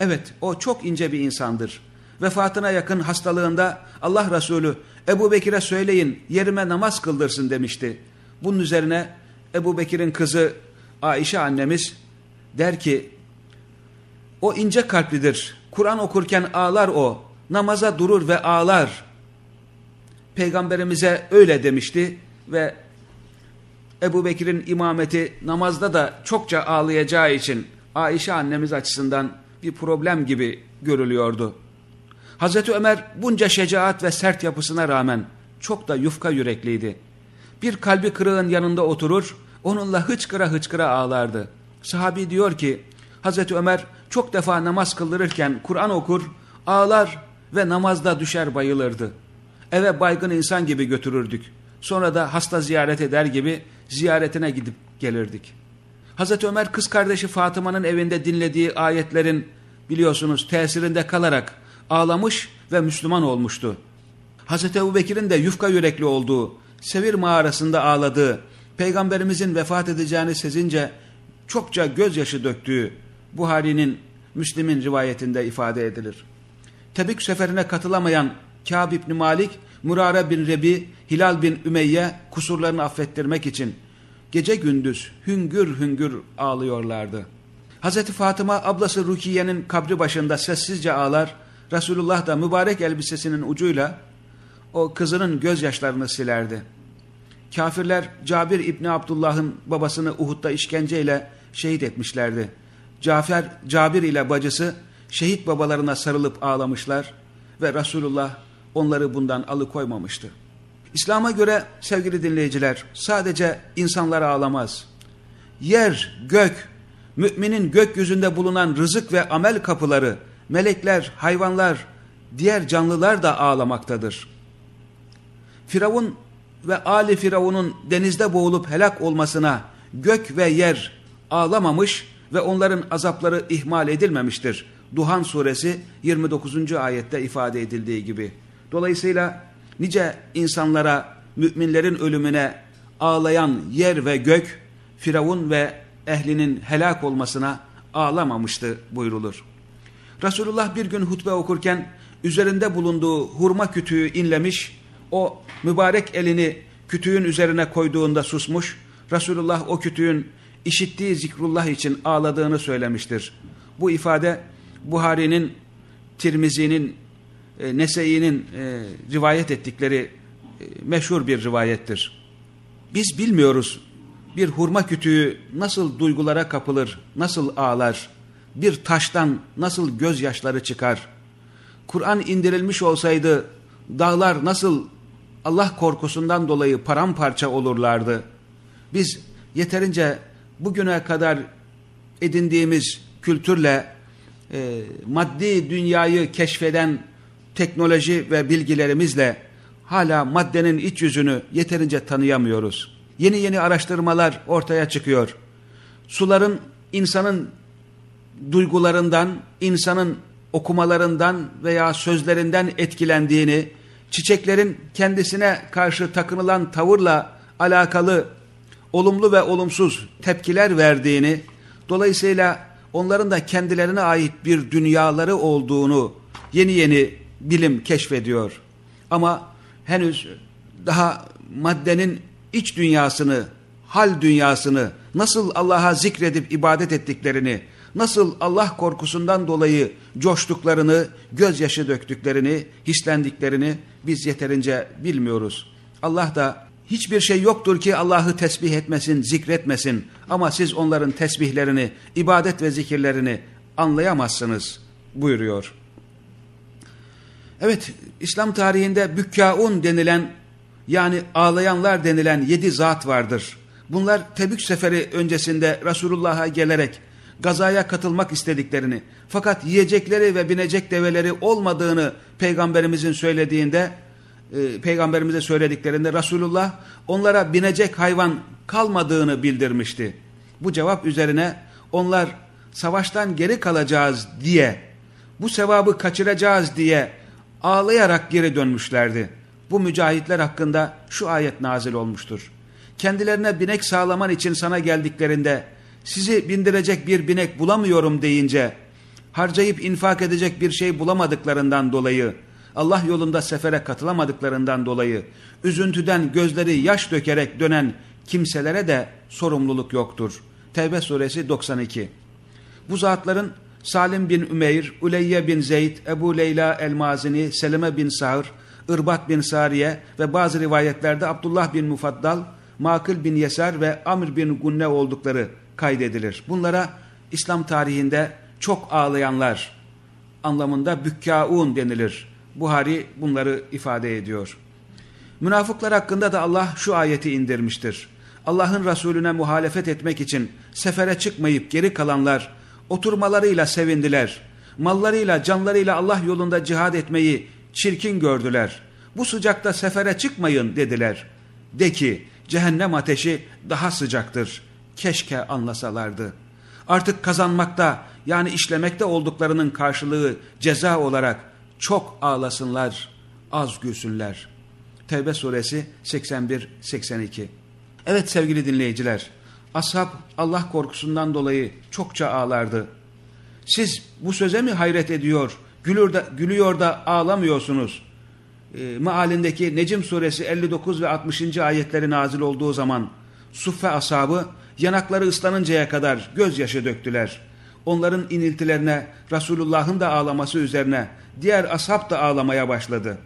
Evet o çok ince bir insandır. Vefatına yakın hastalığında Allah Resulü Ebu Bekir'e söyleyin yerime namaz kıldırsın demişti. Bunun üzerine Ebu Bekir'in kızı Ayşe annemiz der ki O ince kalplidir. Kur'an okurken ağlar o. Namaza durur ve ağlar. Peygamberimize öyle demişti ve Ebu Bekir'in imameti namazda da çokça ağlayacağı için Ayşe annemiz açısından bir problem gibi görülüyordu. Hazreti Ömer bunca şecaat ve sert yapısına rağmen çok da yufka yürekliydi. Bir kalbi kırığın yanında oturur, onunla hıçkıra hıçkıra ağlardı. Sahabi diyor ki, Hazreti Ömer çok defa namaz kıldırırken Kur'an okur, ağlar ve namazda düşer bayılırdı. Eve baygın insan gibi götürürdük. Sonra da hasta ziyaret eder gibi ziyaretine gidip gelirdik. Hazreti Ömer kız kardeşi Fatıma'nın evinde dinlediği ayetlerin biliyorsunuz tesirinde kalarak ağlamış ve Müslüman olmuştu. Hazreti Ebu Bekir'in de yufka yürekli olduğu, Sevir mağarasında ağladığı, Peygamberimizin vefat edeceğini sezince çokça gözyaşı döktüğü Buhari'nin, Müslim'in rivayetinde ifade edilir. Tebük seferine katılamayan Kâb İbni Malik, Murare bin Rebi, Hilal bin Ümeyye kusurlarını affettirmek için gece gündüz hüngür hüngür ağlıyorlardı. Hazreti Fatıma ablası Rukiye'nin kabri başında sessizce ağlar, Resulullah da mübarek elbisesinin ucuyla o kızının gözyaşlarını silerdi. Kafirler Cabir İbni Abdullah'ın babasını Uhud'da işkenceyle şehit etmişlerdi. Cafer, Cabir ile bacısı şehit babalarına sarılıp ağlamışlar ve Resulullah onları bundan alıkoymamıştı. İslam'a göre sevgili dinleyiciler sadece insanlar ağlamaz. Yer, gök, müminin gökyüzünde bulunan rızık ve amel kapıları, melekler, hayvanlar, diğer canlılar da ağlamaktadır. Firavun ve Ali Firavun'un denizde boğulup helak olmasına gök ve yer ağlamamış ve onların azapları ihmal edilmemiştir. Duhan suresi 29. ayette ifade edildiği gibi. Dolayısıyla nice insanlara, müminlerin ölümüne ağlayan yer ve gök, Firavun ve ehlinin helak olmasına ağlamamıştı buyrulur. Resulullah bir gün hutbe okurken üzerinde bulunduğu hurma kütüğü inlemiş, o mübarek elini kütüğün üzerine koyduğunda susmuş, Resulullah o kütüğün işittiği zikrullah için ağladığını söylemiştir. Bu ifade Buhari'nin, Tirmizi'nin, e, Nese'inin e, rivayet ettikleri e, meşhur bir rivayettir. Biz bilmiyoruz bir hurma kütüğü nasıl duygulara kapılır, nasıl ağlar, bir taştan nasıl gözyaşları çıkar. Kur'an indirilmiş olsaydı dağlar nasıl Allah korkusundan dolayı paramparça olurlardı. Biz yeterince bugüne kadar edindiğimiz kültürle e, maddi dünyayı keşfeden teknoloji ve bilgilerimizle hala maddenin iç yüzünü yeterince tanıyamıyoruz. Yeni yeni araştırmalar ortaya çıkıyor. Suların insanın duygularından, insanın okumalarından veya sözlerinden etkilendiğini, çiçeklerin kendisine karşı takınılan tavırla alakalı olumlu ve olumsuz tepkiler verdiğini, dolayısıyla onların da kendilerine ait bir dünyaları olduğunu yeni yeni bilim keşfediyor. Ama henüz daha maddenin iç dünyasını, hal dünyasını, nasıl Allah'a zikredip ibadet ettiklerini, nasıl Allah korkusundan dolayı coştuklarını, gözyaşı döktüklerini, hislendiklerini biz yeterince bilmiyoruz. Allah da hiçbir şey yoktur ki Allah'ı tesbih etmesin, zikretmesin ama siz onların tesbihlerini, ibadet ve zikirlerini anlayamazsınız buyuruyor. Evet, İslam tarihinde bükkaun denilen yani ağlayanlar denilen yedi zat vardır. Bunlar Tebük seferi öncesinde Resulullah'a gelerek gazaya katılmak istediklerini fakat yiyecekleri ve binecek develeri olmadığını peygamberimizin söylediğinde e, peygamberimize söylediklerinde Resulullah onlara binecek hayvan kalmadığını bildirmişti. Bu cevap üzerine onlar savaştan geri kalacağız diye bu sevabı kaçıracağız diye ağlayarak geri dönmüşlerdi. Bu mücahitler hakkında şu ayet nazil olmuştur. Kendilerine binek sağlaman için sana geldiklerinde sizi bindirecek bir binek bulamıyorum deyince harcayıp infak edecek bir şey bulamadıklarından dolayı Allah yolunda sefere katılamadıklarından dolayı üzüntüden gözleri yaş dökerek dönen kimselere de sorumluluk yoktur. Tevbe suresi 92 Bu zatların Salim bin Ümeyr, Uleyye bin Zeyd, Ebu Leyla el-Mazini, Seleme bin Sa'ır, Irbat bin Sariye ve bazı rivayetlerde Abdullah bin Mufaddal, Makıl bin Yesar ve Amr bin Gunne oldukları kaydedilir. Bunlara İslam tarihinde çok ağlayanlar anlamında bükkaun denilir. Buhari bunları ifade ediyor. Münafıklar hakkında da Allah şu ayeti indirmiştir. Allah'ın Resulüne muhalefet etmek için sefere çıkmayıp geri kalanlar oturmalarıyla sevindiler. Mallarıyla, canlarıyla Allah yolunda cihad etmeyi çirkin gördüler. Bu sıcakta sefere çıkmayın dediler. De ki cehennem ateşi daha sıcaktır. Keşke anlasalardı. Artık kazanmakta yani işlemekte olduklarının karşılığı ceza olarak çok ağlasınlar, az gülsünler. Tevbe suresi 81-82 Evet sevgili dinleyiciler, ashab Allah korkusundan dolayı çokça ağlardı. Siz bu söze mi hayret ediyor, gülür de, gülüyor da ağlamıyorsunuz? E, mealindeki Necim suresi 59 ve 60. ayetleri nazil olduğu zaman Suffe ashabı yanakları ıslanıncaya kadar gözyaşı döktüler. Onların iniltilerine Resulullah'ın da ağlaması üzerine diğer ashab da ağlamaya başladı.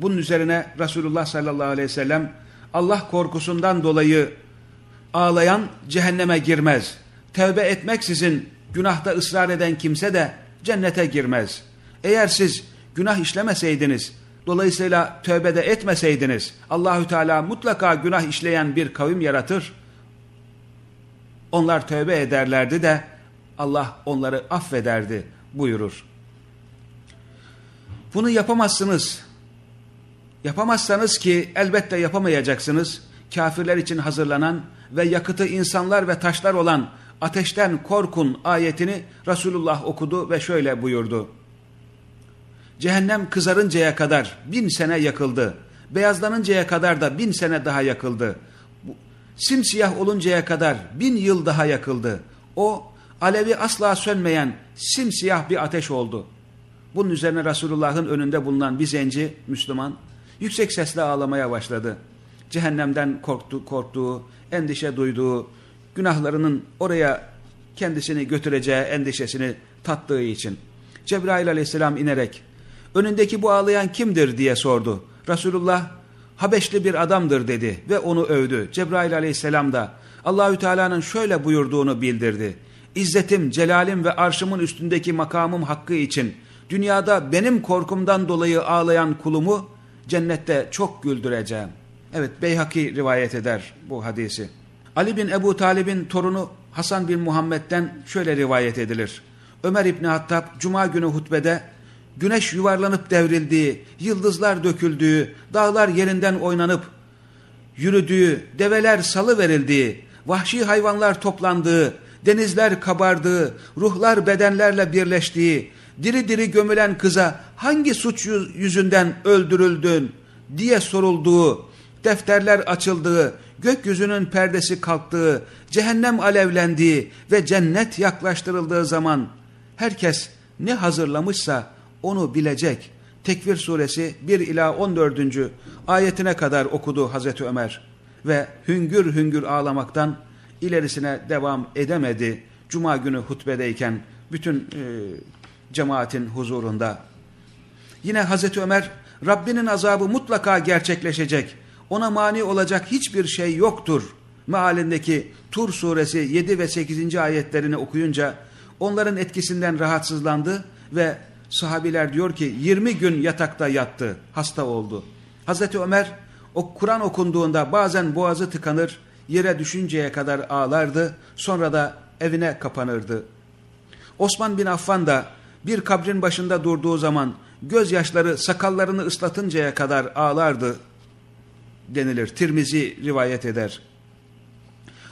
Bunun üzerine Resulullah sallallahu aleyhi ve sellem Allah korkusundan dolayı ağlayan cehenneme girmez. Tevbe etmeksizin günahta ısrar eden kimse de cennete girmez. Eğer siz günah işlemeseydiniz, dolayısıyla tövbede etmeseydiniz, Allahü Teala mutlaka günah işleyen bir kavim yaratır. Onlar tövbe ederlerdi de Allah onları affederdi buyurur. Bunu yapamazsınız. Yapamazsanız ki elbette yapamayacaksınız. Kafirler için hazırlanan ve yakıtı insanlar ve taşlar olan ateşten korkun ayetini Resulullah okudu ve şöyle buyurdu. Cehennem kızarıncaya kadar bin sene yakıldı. Beyazlanıncaya kadar da bin sene daha yakıldı. Simsiyah oluncaya kadar bin yıl daha yakıldı. O alevi asla sönmeyen simsiyah bir ateş oldu. Bunun üzerine Resulullah'ın önünde bulunan bir zenci Müslüman yüksek sesle ağlamaya başladı. Cehennemden korktu, korktuğu, endişe duyduğu, günahlarının oraya kendisini götüreceği endişesini tattığı için. Cebrail aleyhisselam inerek önündeki bu ağlayan kimdir diye sordu. Resulullah Habeşli bir adamdır dedi ve onu övdü. Cebrail aleyhisselam da Allahü Teala'nın şöyle buyurduğunu bildirdi. İzzetim, celalim ve arşımın üstündeki makamım hakkı için dünyada benim korkumdan dolayı ağlayan kulumu cennette çok güldüreceğim. Evet Beyhaki rivayet eder bu hadisi. Ali bin Ebu Talib'in torunu Hasan bin Muhammed'den şöyle rivayet edilir. Ömer İbni Hattab Cuma günü hutbede güneş yuvarlanıp devrildiği, yıldızlar döküldüğü, dağlar yerinden oynanıp yürüdüğü, develer salı verildiği, vahşi hayvanlar toplandığı, denizler kabardığı, ruhlar bedenlerle birleştiği, diri diri gömülen kıza hangi suç yüzünden öldürüldün diye sorulduğu, defterler açıldığı, gökyüzünün perdesi kalktığı, cehennem alevlendiği ve cennet yaklaştırıldığı zaman herkes ne hazırlamışsa onu bilecek. Tekvir suresi 1 ila 14. ayetine kadar okudu Hazreti Ömer ve hüngür hüngür ağlamaktan ilerisine devam edemedi. Cuma günü hutbedeyken bütün e, cemaatin huzurunda. Yine Hazreti Ömer Rabbinin azabı mutlaka gerçekleşecek. Ona mani olacak hiçbir şey yoktur. Mealindeki Tur suresi 7 ve 8. ayetlerini okuyunca onların etkisinden rahatsızlandı ve sahabiler diyor ki 20 gün yatakta yattı, hasta oldu. Hazreti Ömer o Kur'an okunduğunda bazen boğazı tıkanır, yere düşünceye kadar ağlardı, sonra da evine kapanırdı. Osman bin Affan da bir kabrin başında durduğu zaman gözyaşları sakallarını ıslatıncaya kadar ağlardı denilir. Tirmizi rivayet eder.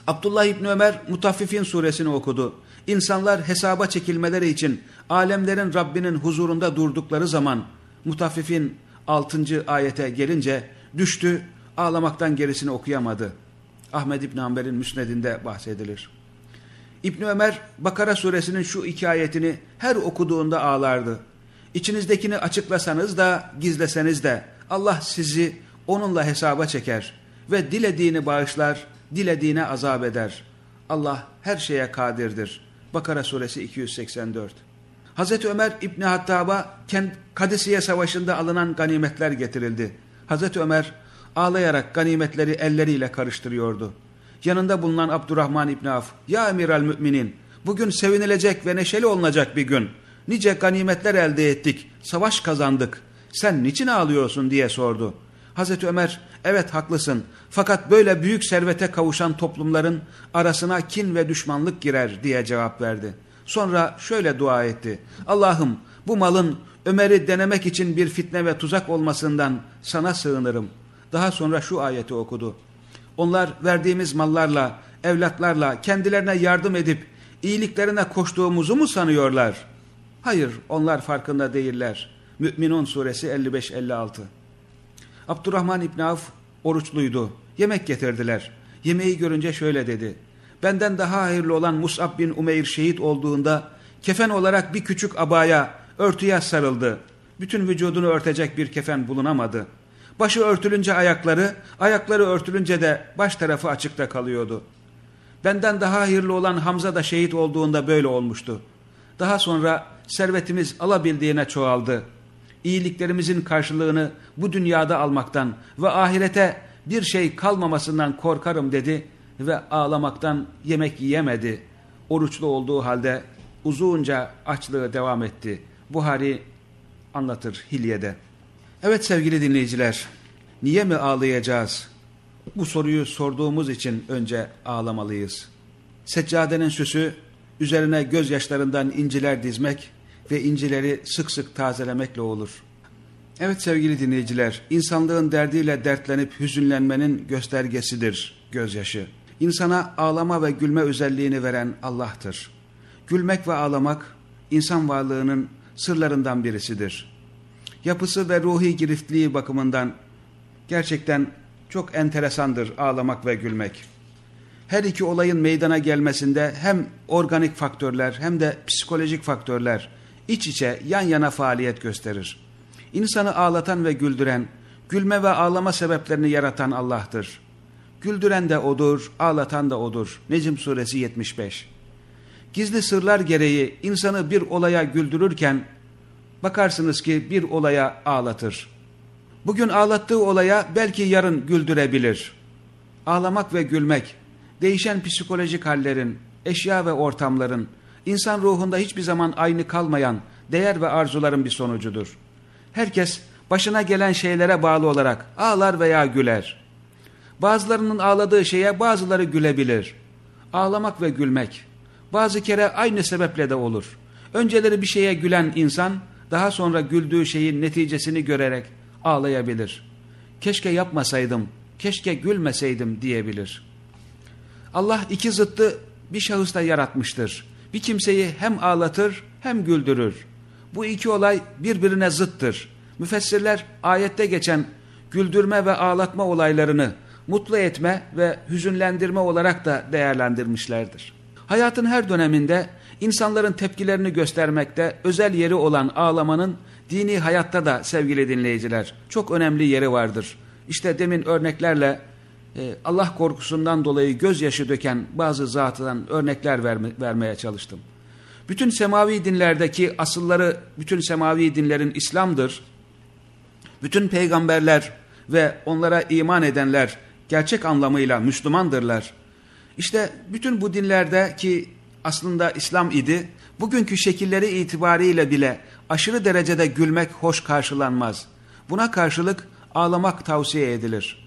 Abdullah İbni Ömer Mutaffifin suresini okudu. İnsanlar hesaba çekilmeleri için alemlerin Rabbinin huzurunda durdukları zaman Mutaffifin 6. ayete gelince düştü ağlamaktan gerisini okuyamadı. Ahmed İbni Hanbel'in müsnedinde bahsedilir. İbni Ömer Bakara suresinin şu iki ayetini her okuduğunda ağlardı. İçinizdekini açıklasanız da gizleseniz de Allah sizi onunla hesaba çeker ve dilediğini bağışlar, dilediğine azap eder. Allah her şeye kadirdir. Bakara suresi 284 Hazreti Ömer İbni Hattab'a Kadisiye Savaşı'nda alınan ganimetler getirildi. Hazreti Ömer ağlayarak ganimetleri elleriyle karıştırıyordu. Yanında bulunan Abdurrahman İbni Af, ya emiral müminin, bugün sevinilecek ve neşeli olunacak bir gün. Nice ganimetler elde ettik, savaş kazandık. Sen niçin ağlıyorsun diye sordu. Hazreti Ömer, evet haklısın fakat böyle büyük servete kavuşan toplumların arasına kin ve düşmanlık girer diye cevap verdi. Sonra şöyle dua etti. Allah'ım bu malın Ömer'i denemek için bir fitne ve tuzak olmasından sana sığınırım. Daha sonra şu ayeti okudu. Onlar verdiğimiz mallarla, evlatlarla kendilerine yardım edip iyiliklerine koştuğumuzu mu sanıyorlar? Hayır, onlar farkında değiller. Mü'minun suresi 55-56 Abdurrahman İbni Avf oruçluydu. Yemek getirdiler. Yemeği görünce şöyle dedi. Benden daha hayırlı olan Mus'ab bin Umeyr şehit olduğunda kefen olarak bir küçük abaya, örtüye sarıldı. Bütün vücudunu örtecek bir kefen bulunamadı. Başı örtülünce ayakları, ayakları örtülünce de baş tarafı açıkta kalıyordu. Benden daha hayırlı olan Hamza da şehit olduğunda böyle olmuştu. Daha sonra servetimiz alabildiğine çoğaldı. İyiliklerimizin karşılığını bu dünyada almaktan ve ahirete bir şey kalmamasından korkarım dedi ve ağlamaktan yemek yiyemedi. Oruçlu olduğu halde uzunca açlığı devam etti. Buhari anlatır Hilye'de. Evet sevgili dinleyiciler, niye mi ağlayacağız? Bu soruyu sorduğumuz için önce ağlamalıyız. Seccadenin süsü, üzerine gözyaşlarından inciler dizmek ve incileri sık sık tazelemekle olur. Evet sevgili dinleyiciler, insanlığın derdiyle dertlenip hüzünlenmenin göstergesidir gözyaşı. İnsana ağlama ve gülme özelliğini veren Allah'tır. Gülmek ve ağlamak, insan varlığının sırlarından birisidir. Yapısı ve ruhi giriftliği bakımından gerçekten çok enteresandır ağlamak ve gülmek. Her iki olayın meydana gelmesinde hem organik faktörler hem de psikolojik faktörler iç içe yan yana faaliyet gösterir. İnsanı ağlatan ve güldüren, gülme ve ağlama sebeplerini yaratan Allah'tır. Güldüren de O'dur, ağlatan da O'dur. Necm suresi 75 Gizli sırlar gereği insanı bir olaya güldürürken, bakarsınız ki bir olaya ağlatır. Bugün ağlattığı olaya belki yarın güldürebilir. Ağlamak ve gülmek, değişen psikolojik hallerin, eşya ve ortamların, insan ruhunda hiçbir zaman aynı kalmayan değer ve arzuların bir sonucudur. Herkes başına gelen şeylere bağlı olarak ağlar veya güler. Bazılarının ağladığı şeye bazıları gülebilir. Ağlamak ve gülmek bazı kere aynı sebeple de olur. Önceleri bir şeye gülen insan daha sonra güldüğü şeyin neticesini görerek ağlayabilir. Keşke yapmasaydım, keşke gülmeseydim diyebilir. Allah iki zıttı bir şahısta yaratmıştır. Bir kimseyi hem ağlatır hem güldürür. Bu iki olay birbirine zıttır. Müfessirler ayette geçen güldürme ve ağlatma olaylarını mutlu etme ve hüzünlendirme olarak da değerlendirmişlerdir. Hayatın her döneminde insanların tepkilerini göstermekte özel yeri olan ağlamanın dini hayatta da sevgili dinleyiciler çok önemli yeri vardır. İşte demin örneklerle e, Allah korkusundan dolayı gözyaşı döken bazı zatından örnekler verme, vermeye çalıştım. Bütün semavi dinlerdeki asılları, bütün semavi dinlerin İslam'dır. Bütün peygamberler ve onlara iman edenler gerçek anlamıyla Müslümandırlar. İşte bütün bu dinlerde ki aslında İslam idi, bugünkü şekilleri itibariyle bile aşırı derecede gülmek hoş karşılanmaz. Buna karşılık ağlamak tavsiye edilir.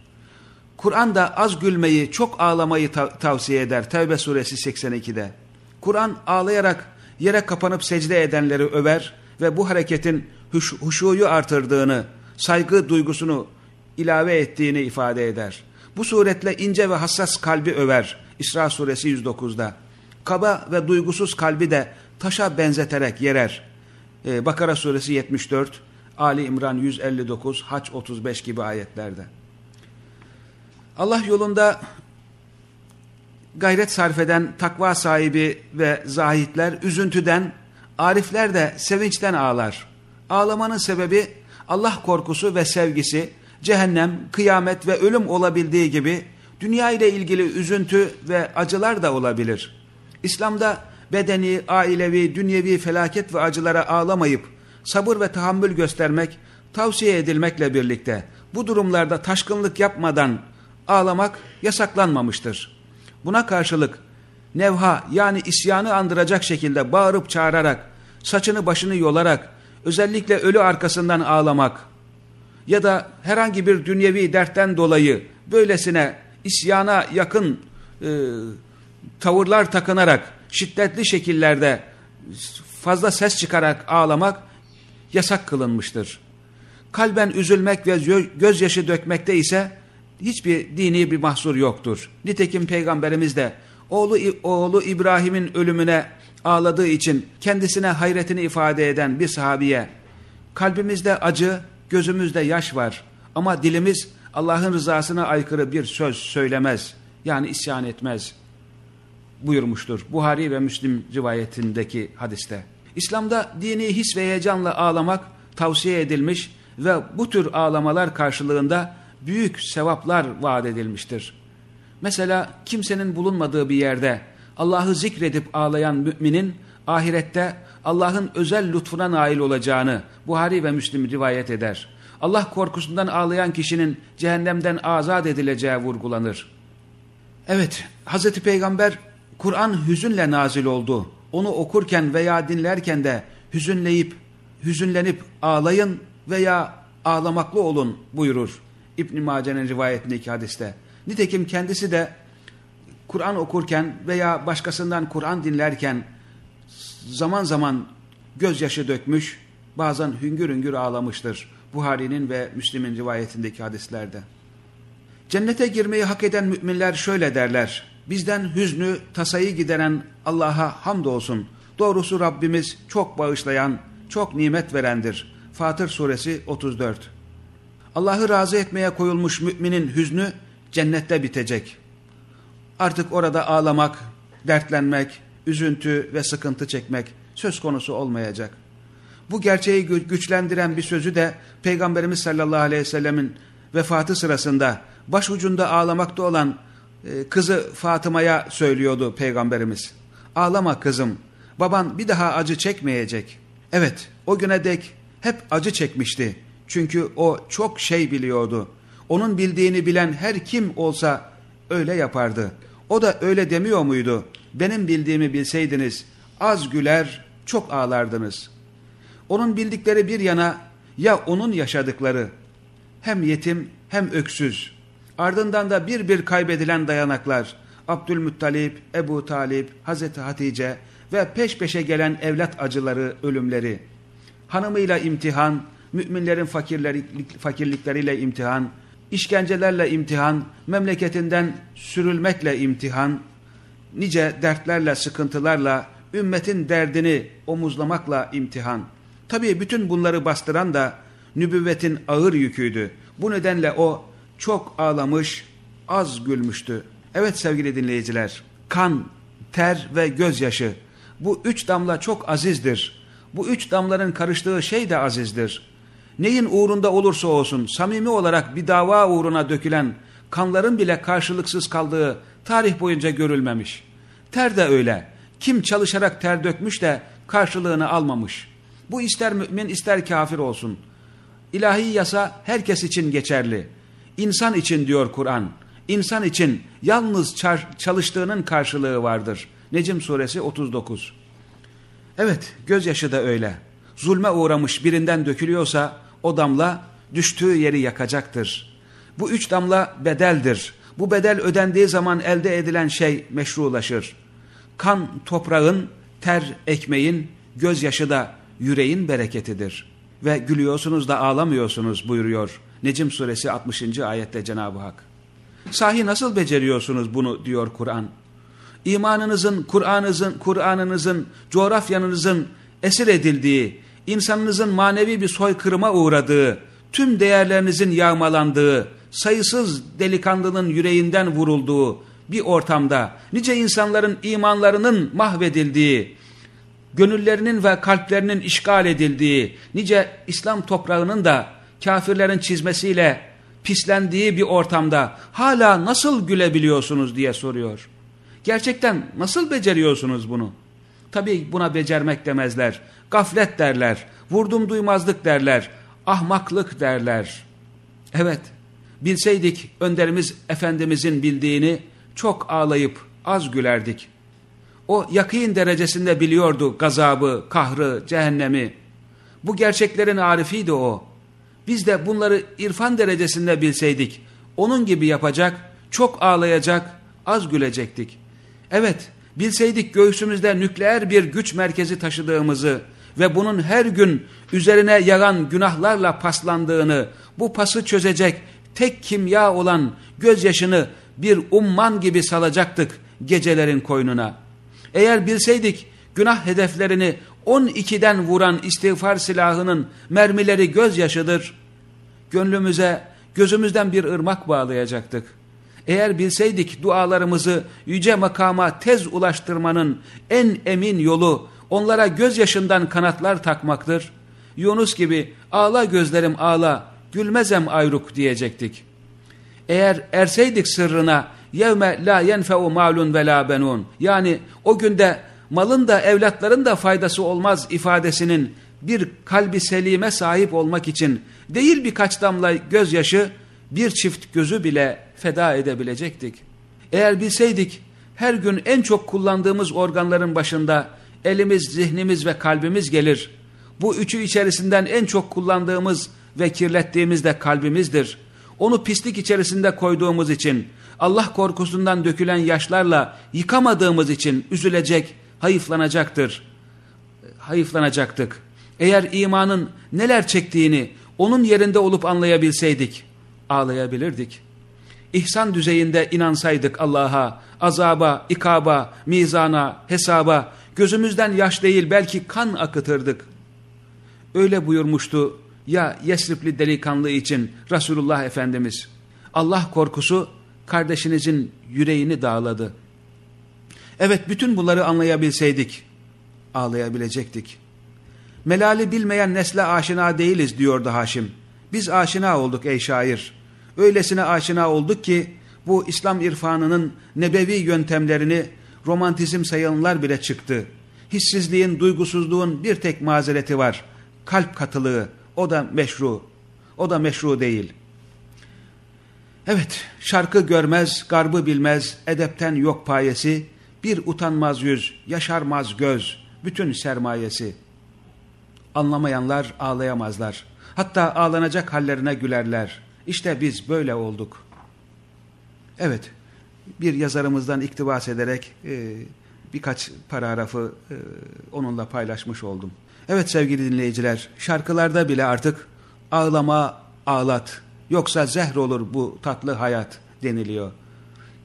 Kur'an da az gülmeyi, çok ağlamayı tav tavsiye eder. Tevbe suresi 82'de. Kur'an ağlayarak yere kapanıp secde edenleri över ve bu hareketin huş huşuyu artırdığını, saygı duygusunu ilave ettiğini ifade eder. Bu suretle ince ve hassas kalbi över. İsra suresi 109'da. Kaba ve duygusuz kalbi de taşa benzeterek yerer. Ee, Bakara suresi 74, Ali İmran 159, Haç 35 gibi ayetlerde. Allah yolunda gayret sarf eden takva sahibi ve zahitler üzüntüden, arifler de sevinçten ağlar. Ağlamanın sebebi Allah korkusu ve sevgisi, cehennem, kıyamet ve ölüm olabildiği gibi dünya ile ilgili üzüntü ve acılar da olabilir. İslam'da bedeni, ailevi, dünyevi felaket ve acılara ağlamayıp sabır ve tahammül göstermek tavsiye edilmekle birlikte bu durumlarda taşkınlık yapmadan ağlamak yasaklanmamıştır. Buna karşılık nevha yani isyanı andıracak şekilde bağırıp çağırarak, saçını başını yolarak, özellikle ölü arkasından ağlamak ya da herhangi bir dünyevi dertten dolayı böylesine isyana yakın e, tavırlar takınarak şiddetli şekillerde fazla ses çıkarak ağlamak yasak kılınmıştır. Kalben üzülmek ve gözyaşı dökmekte ise hiçbir dini bir mahsur yoktur. Nitekim Peygamberimiz de oğlu, oğlu İbrahim'in ölümüne ağladığı için kendisine hayretini ifade eden bir sahabiye kalbimizde acı, gözümüzde yaş var ama dilimiz Allah'ın rızasına aykırı bir söz söylemez yani isyan etmez buyurmuştur. Buhari ve Müslim rivayetindeki hadiste. İslam'da dini his ve heyecanla ağlamak tavsiye edilmiş ve bu tür ağlamalar karşılığında büyük sevaplar vaat edilmiştir. Mesela kimsenin bulunmadığı bir yerde Allah'ı zikredip ağlayan müminin ahirette Allah'ın özel lütfuna nail olacağını Buhari ve Müslim rivayet eder. Allah korkusundan ağlayan kişinin cehennemden azat edileceği vurgulanır. Evet, Hz. Peygamber Kur'an hüzünle nazil oldu. Onu okurken veya dinlerken de hüzünleyip, hüzünlenip ağlayın veya ağlamaklı olun buyurur. İbn-i Mace'nin rivayetindeki hadiste. Nitekim kendisi de Kur'an okurken veya başkasından Kur'an dinlerken zaman zaman gözyaşı dökmüş, bazen hüngür hüngür ağlamıştır. Buhari'nin ve Müslim'in rivayetindeki hadislerde. Cennete girmeyi hak eden müminler şöyle derler. Bizden hüznü, tasayı gideren Allah'a hamdolsun. Doğrusu Rabbimiz çok bağışlayan, çok nimet verendir. Fatır suresi 34 Allah'ı razı etmeye koyulmuş müminin hüznü cennette bitecek. Artık orada ağlamak, dertlenmek, üzüntü ve sıkıntı çekmek söz konusu olmayacak. Bu gerçeği güçlendiren bir sözü de Peygamberimiz sallallahu aleyhi ve sellemin vefatı sırasında başucunda ağlamakta olan e, kızı Fatıma'ya söylüyordu Peygamberimiz. Ağlama kızım, baban bir daha acı çekmeyecek. Evet, o güne dek hep acı çekmişti. Çünkü o çok şey biliyordu. Onun bildiğini bilen her kim olsa öyle yapardı. O da öyle demiyor muydu? Benim bildiğimi bilseydiniz az güler, çok ağlardınız. Onun bildikleri bir yana ya onun yaşadıkları hem yetim hem öksüz. Ardından da bir bir kaybedilen dayanaklar. Abdülmuttalip, Ebu Talip, Hazreti Hatice ve peş peşe gelen evlat acıları, ölümleri. Hanımıyla imtihan, müminlerin fakirleri, fakirlikleriyle imtihan, işkencelerle imtihan, memleketinden sürülmekle imtihan, nice dertlerle, sıkıntılarla, ümmetin derdini omuzlamakla imtihan. Tabii bütün bunları bastıran da nübüvvetin ağır yüküydü. Bu nedenle o çok ağlamış, az gülmüştü. Evet sevgili dinleyiciler, kan, ter ve gözyaşı bu üç damla çok azizdir. Bu üç damların karıştığı şey de azizdir. Neyin uğrunda olursa olsun samimi olarak bir dava uğruna dökülen kanların bile karşılıksız kaldığı tarih boyunca görülmemiş. Ter de öyle. Kim çalışarak ter dökmüş de karşılığını almamış. Bu ister mümin ister kafir olsun. İlahi yasa herkes için geçerli. İnsan için diyor Kur'an. İnsan için yalnız çalıştığının karşılığı vardır. Necim suresi 39. Evet gözyaşı da öyle. Zulme uğramış birinden dökülüyorsa o damla düştüğü yeri yakacaktır. Bu üç damla bedeldir. Bu bedel ödendiği zaman elde edilen şey meşrulaşır. Kan toprağın, ter ekmeğin, gözyaşı da yüreğin bereketidir. Ve gülüyorsunuz da ağlamıyorsunuz buyuruyor Necim suresi 60. ayette Cenab-ı Hak. Sahi nasıl beceriyorsunuz bunu diyor Kur'an. İmanınızın, Kur'anınızın, Kur'anınızın, coğrafyanızın esir edildiği, insanınızın manevi bir soykırıma uğradığı, tüm değerlerinizin yağmalandığı, sayısız delikanlının yüreğinden vurulduğu bir ortamda nice insanların imanlarının mahvedildiği, gönüllerinin ve kalplerinin işgal edildiği, nice İslam toprağının da kafirlerin çizmesiyle pislendiği bir ortamda hala nasıl gülebiliyorsunuz diye soruyor. Gerçekten nasıl beceriyorsunuz bunu? Tabii buna becermek demezler. Gaflet derler, vurdum duymazlık derler, ahmaklık derler. Evet, bilseydik önderimiz Efendimizin bildiğini çok ağlayıp az gülerdik. O yakın derecesinde biliyordu gazabı, kahrı, cehennemi. Bu gerçeklerin arifiydi o. Biz de bunları irfan derecesinde bilseydik, onun gibi yapacak, çok ağlayacak, az gülecektik. Evet, bilseydik göğsümüzde nükleer bir güç merkezi taşıdığımızı ve bunun her gün üzerine yağan günahlarla paslandığını, bu pası çözecek tek kimya olan gözyaşını bir umman gibi salacaktık gecelerin koynuna. Eğer bilseydik günah hedeflerini 12'den vuran istiğfar silahının mermileri gözyaşıdır, gönlümüze, gözümüzden bir ırmak bağlayacaktık. Eğer bilseydik dualarımızı yüce makama tez ulaştırmanın en emin yolu onlara gözyaşından kanatlar takmaktır. Yunus gibi ağla gözlerim ağla, gülmezem ayruk diyecektik. Eğer erseydik sırrına yevme la yenfe'u malun ve la benun yani o günde malın da evlatların da faydası olmaz ifadesinin bir kalbi selime sahip olmak için değil birkaç damla gözyaşı bir çift gözü bile feda edebilecektik. Eğer bilseydik her gün en çok kullandığımız organların başında elimiz, zihnimiz ve kalbimiz gelir. Bu üçü içerisinden en çok kullandığımız ve kirlettiğimiz de kalbimizdir. Onu pislik içerisinde koyduğumuz için, Allah korkusundan dökülen yaşlarla yıkamadığımız için üzülecek, hayıflanacaktır. Hayıflanacaktık. Eğer imanın neler çektiğini onun yerinde olup anlayabilseydik, ağlayabilirdik. İhsan düzeyinde inansaydık Allah'a, azaba, ikaba, mizana, hesaba, gözümüzden yaş değil belki kan akıtırdık. Öyle buyurmuştu ya Yesripli delikanlı için Resulullah Efendimiz. Allah korkusu kardeşinizin yüreğini dağladı. Evet bütün bunları anlayabilseydik ağlayabilecektik. Melali bilmeyen nesle aşina değiliz diyordu Haşim. Biz aşina olduk ey şair. Öylesine aşina olduk ki bu İslam irfanının nebevi yöntemlerini romantizm sayanlar bile çıktı. Hissizliğin, duygusuzluğun bir tek mazereti var. Kalp katılığı, o da meşru. O da meşru değil. Evet, şarkı görmez, garbı bilmez, edepten yok payesi, bir utanmaz yüz, yaşarmaz göz, bütün sermayesi. Anlamayanlar ağlayamazlar. Hatta ağlanacak hallerine gülerler. İşte biz böyle olduk. Evet, bir yazarımızdan iktibas ederek e, birkaç paragrafı e, onunla paylaşmış oldum. Evet sevgili dinleyiciler, şarkılarda bile artık ağlama ağlat, yoksa zehr olur bu tatlı hayat deniliyor.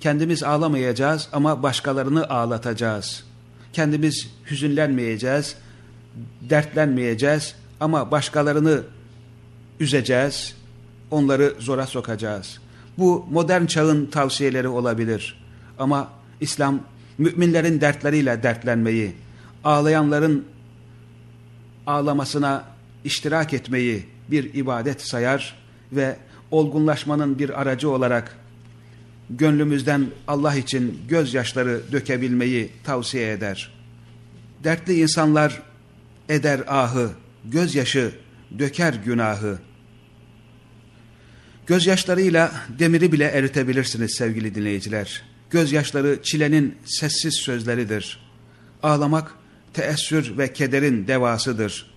Kendimiz ağlamayacağız ama başkalarını ağlatacağız. Kendimiz hüzünlenmeyeceğiz, dertlenmeyeceğiz ama başkalarını üzeceğiz, onları zora sokacağız. Bu modern çağın tavsiyeleri olabilir. Ama İslam müminlerin dertleriyle dertlenmeyi, ağlayanların ağlamasına iştirak etmeyi bir ibadet sayar ve olgunlaşmanın bir aracı olarak gönlümüzden Allah için gözyaşları dökebilmeyi tavsiye eder. Dertli insanlar eder ahı, gözyaşı döker günahı. Gözyaşlarıyla demiri bile eritebilirsiniz sevgili dinleyiciler. Gözyaşları çilenin sessiz sözleridir. Ağlamak teessür ve kederin devasıdır.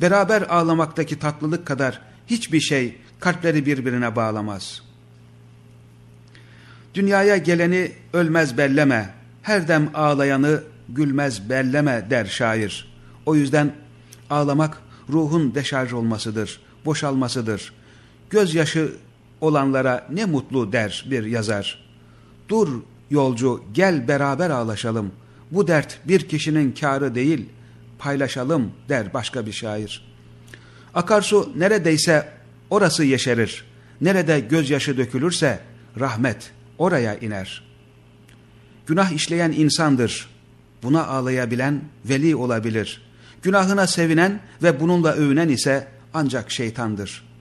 Beraber ağlamaktaki tatlılık kadar hiçbir şey kalpleri birbirine bağlamaz. Dünyaya geleni ölmez belleme, her dem ağlayanı gülmez belleme der şair. O yüzden ağlamak ruhun deşarj olmasıdır, boşalmasıdır. Gözyaşı olanlara ne mutlu der bir yazar. Dur yolcu gel beraber ağlaşalım. Bu dert bir kişinin kârı değil, paylaşalım der başka bir şair. Akarsu neredeyse orası yeşerir. Nerede gözyaşı dökülürse rahmet oraya iner. Günah işleyen insandır. Buna ağlayabilen veli olabilir. Günahına sevinen ve bununla övünen ise ancak şeytandır.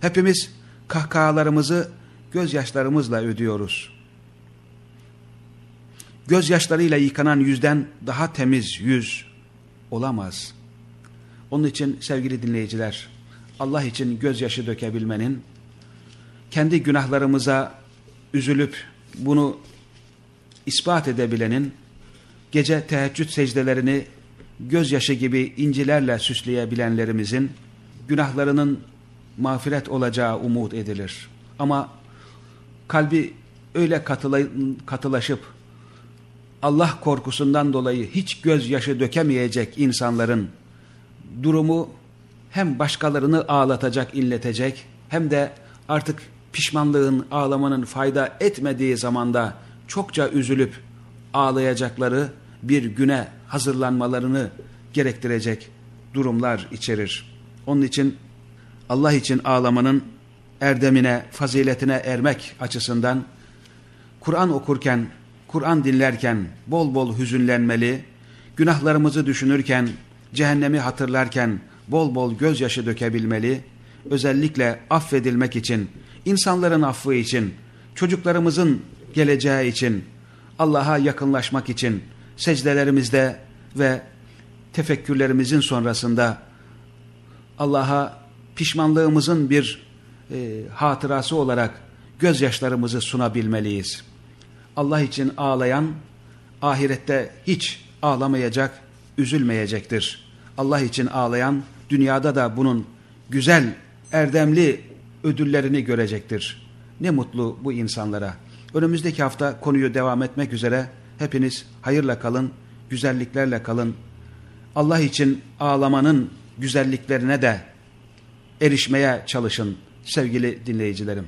Hepimiz kahkahalarımızı gözyaşlarımızla ödüyoruz. gözyaşlarıyla yıkanan yüzden daha temiz yüz olamaz. Onun için sevgili dinleyiciler, Allah için gözyaşı dökebilmenin, kendi günahlarımıza üzülüp bunu ispat edebilenin, gece teheccüd secdelerini gözyaşı gibi incilerle süsleyebilenlerimizin günahlarının mağfiret olacağı umut edilir. Ama kalbi öyle katıla, katılaşıp Allah korkusundan dolayı hiç gözyaşı dökemeyecek insanların durumu hem başkalarını ağlatacak, inletecek hem de artık pişmanlığın, ağlamanın fayda etmediği zamanda çokça üzülüp ağlayacakları bir güne hazırlanmalarını gerektirecek durumlar içerir. Onun için Allah için ağlamanın erdemine, faziletine ermek açısından Kur'an okurken, Kur'an dinlerken bol bol hüzünlenmeli, günahlarımızı düşünürken, cehennemi hatırlarken bol bol gözyaşı dökebilmeli, özellikle affedilmek için, insanların affı için, çocuklarımızın geleceği için, Allah'a yakınlaşmak için secdelerimizde ve tefekkürlerimizin sonrasında Allah'a pişmanlığımızın bir e, hatırası olarak gözyaşlarımızı sunabilmeliyiz. Allah için ağlayan ahirette hiç ağlamayacak, üzülmeyecektir. Allah için ağlayan dünyada da bunun güzel, erdemli ödüllerini görecektir. Ne mutlu bu insanlara. Önümüzdeki hafta konuyu devam etmek üzere hepiniz hayırla kalın, güzelliklerle kalın. Allah için ağlamanın güzelliklerine de erişmeye çalışın sevgili dinleyicilerim.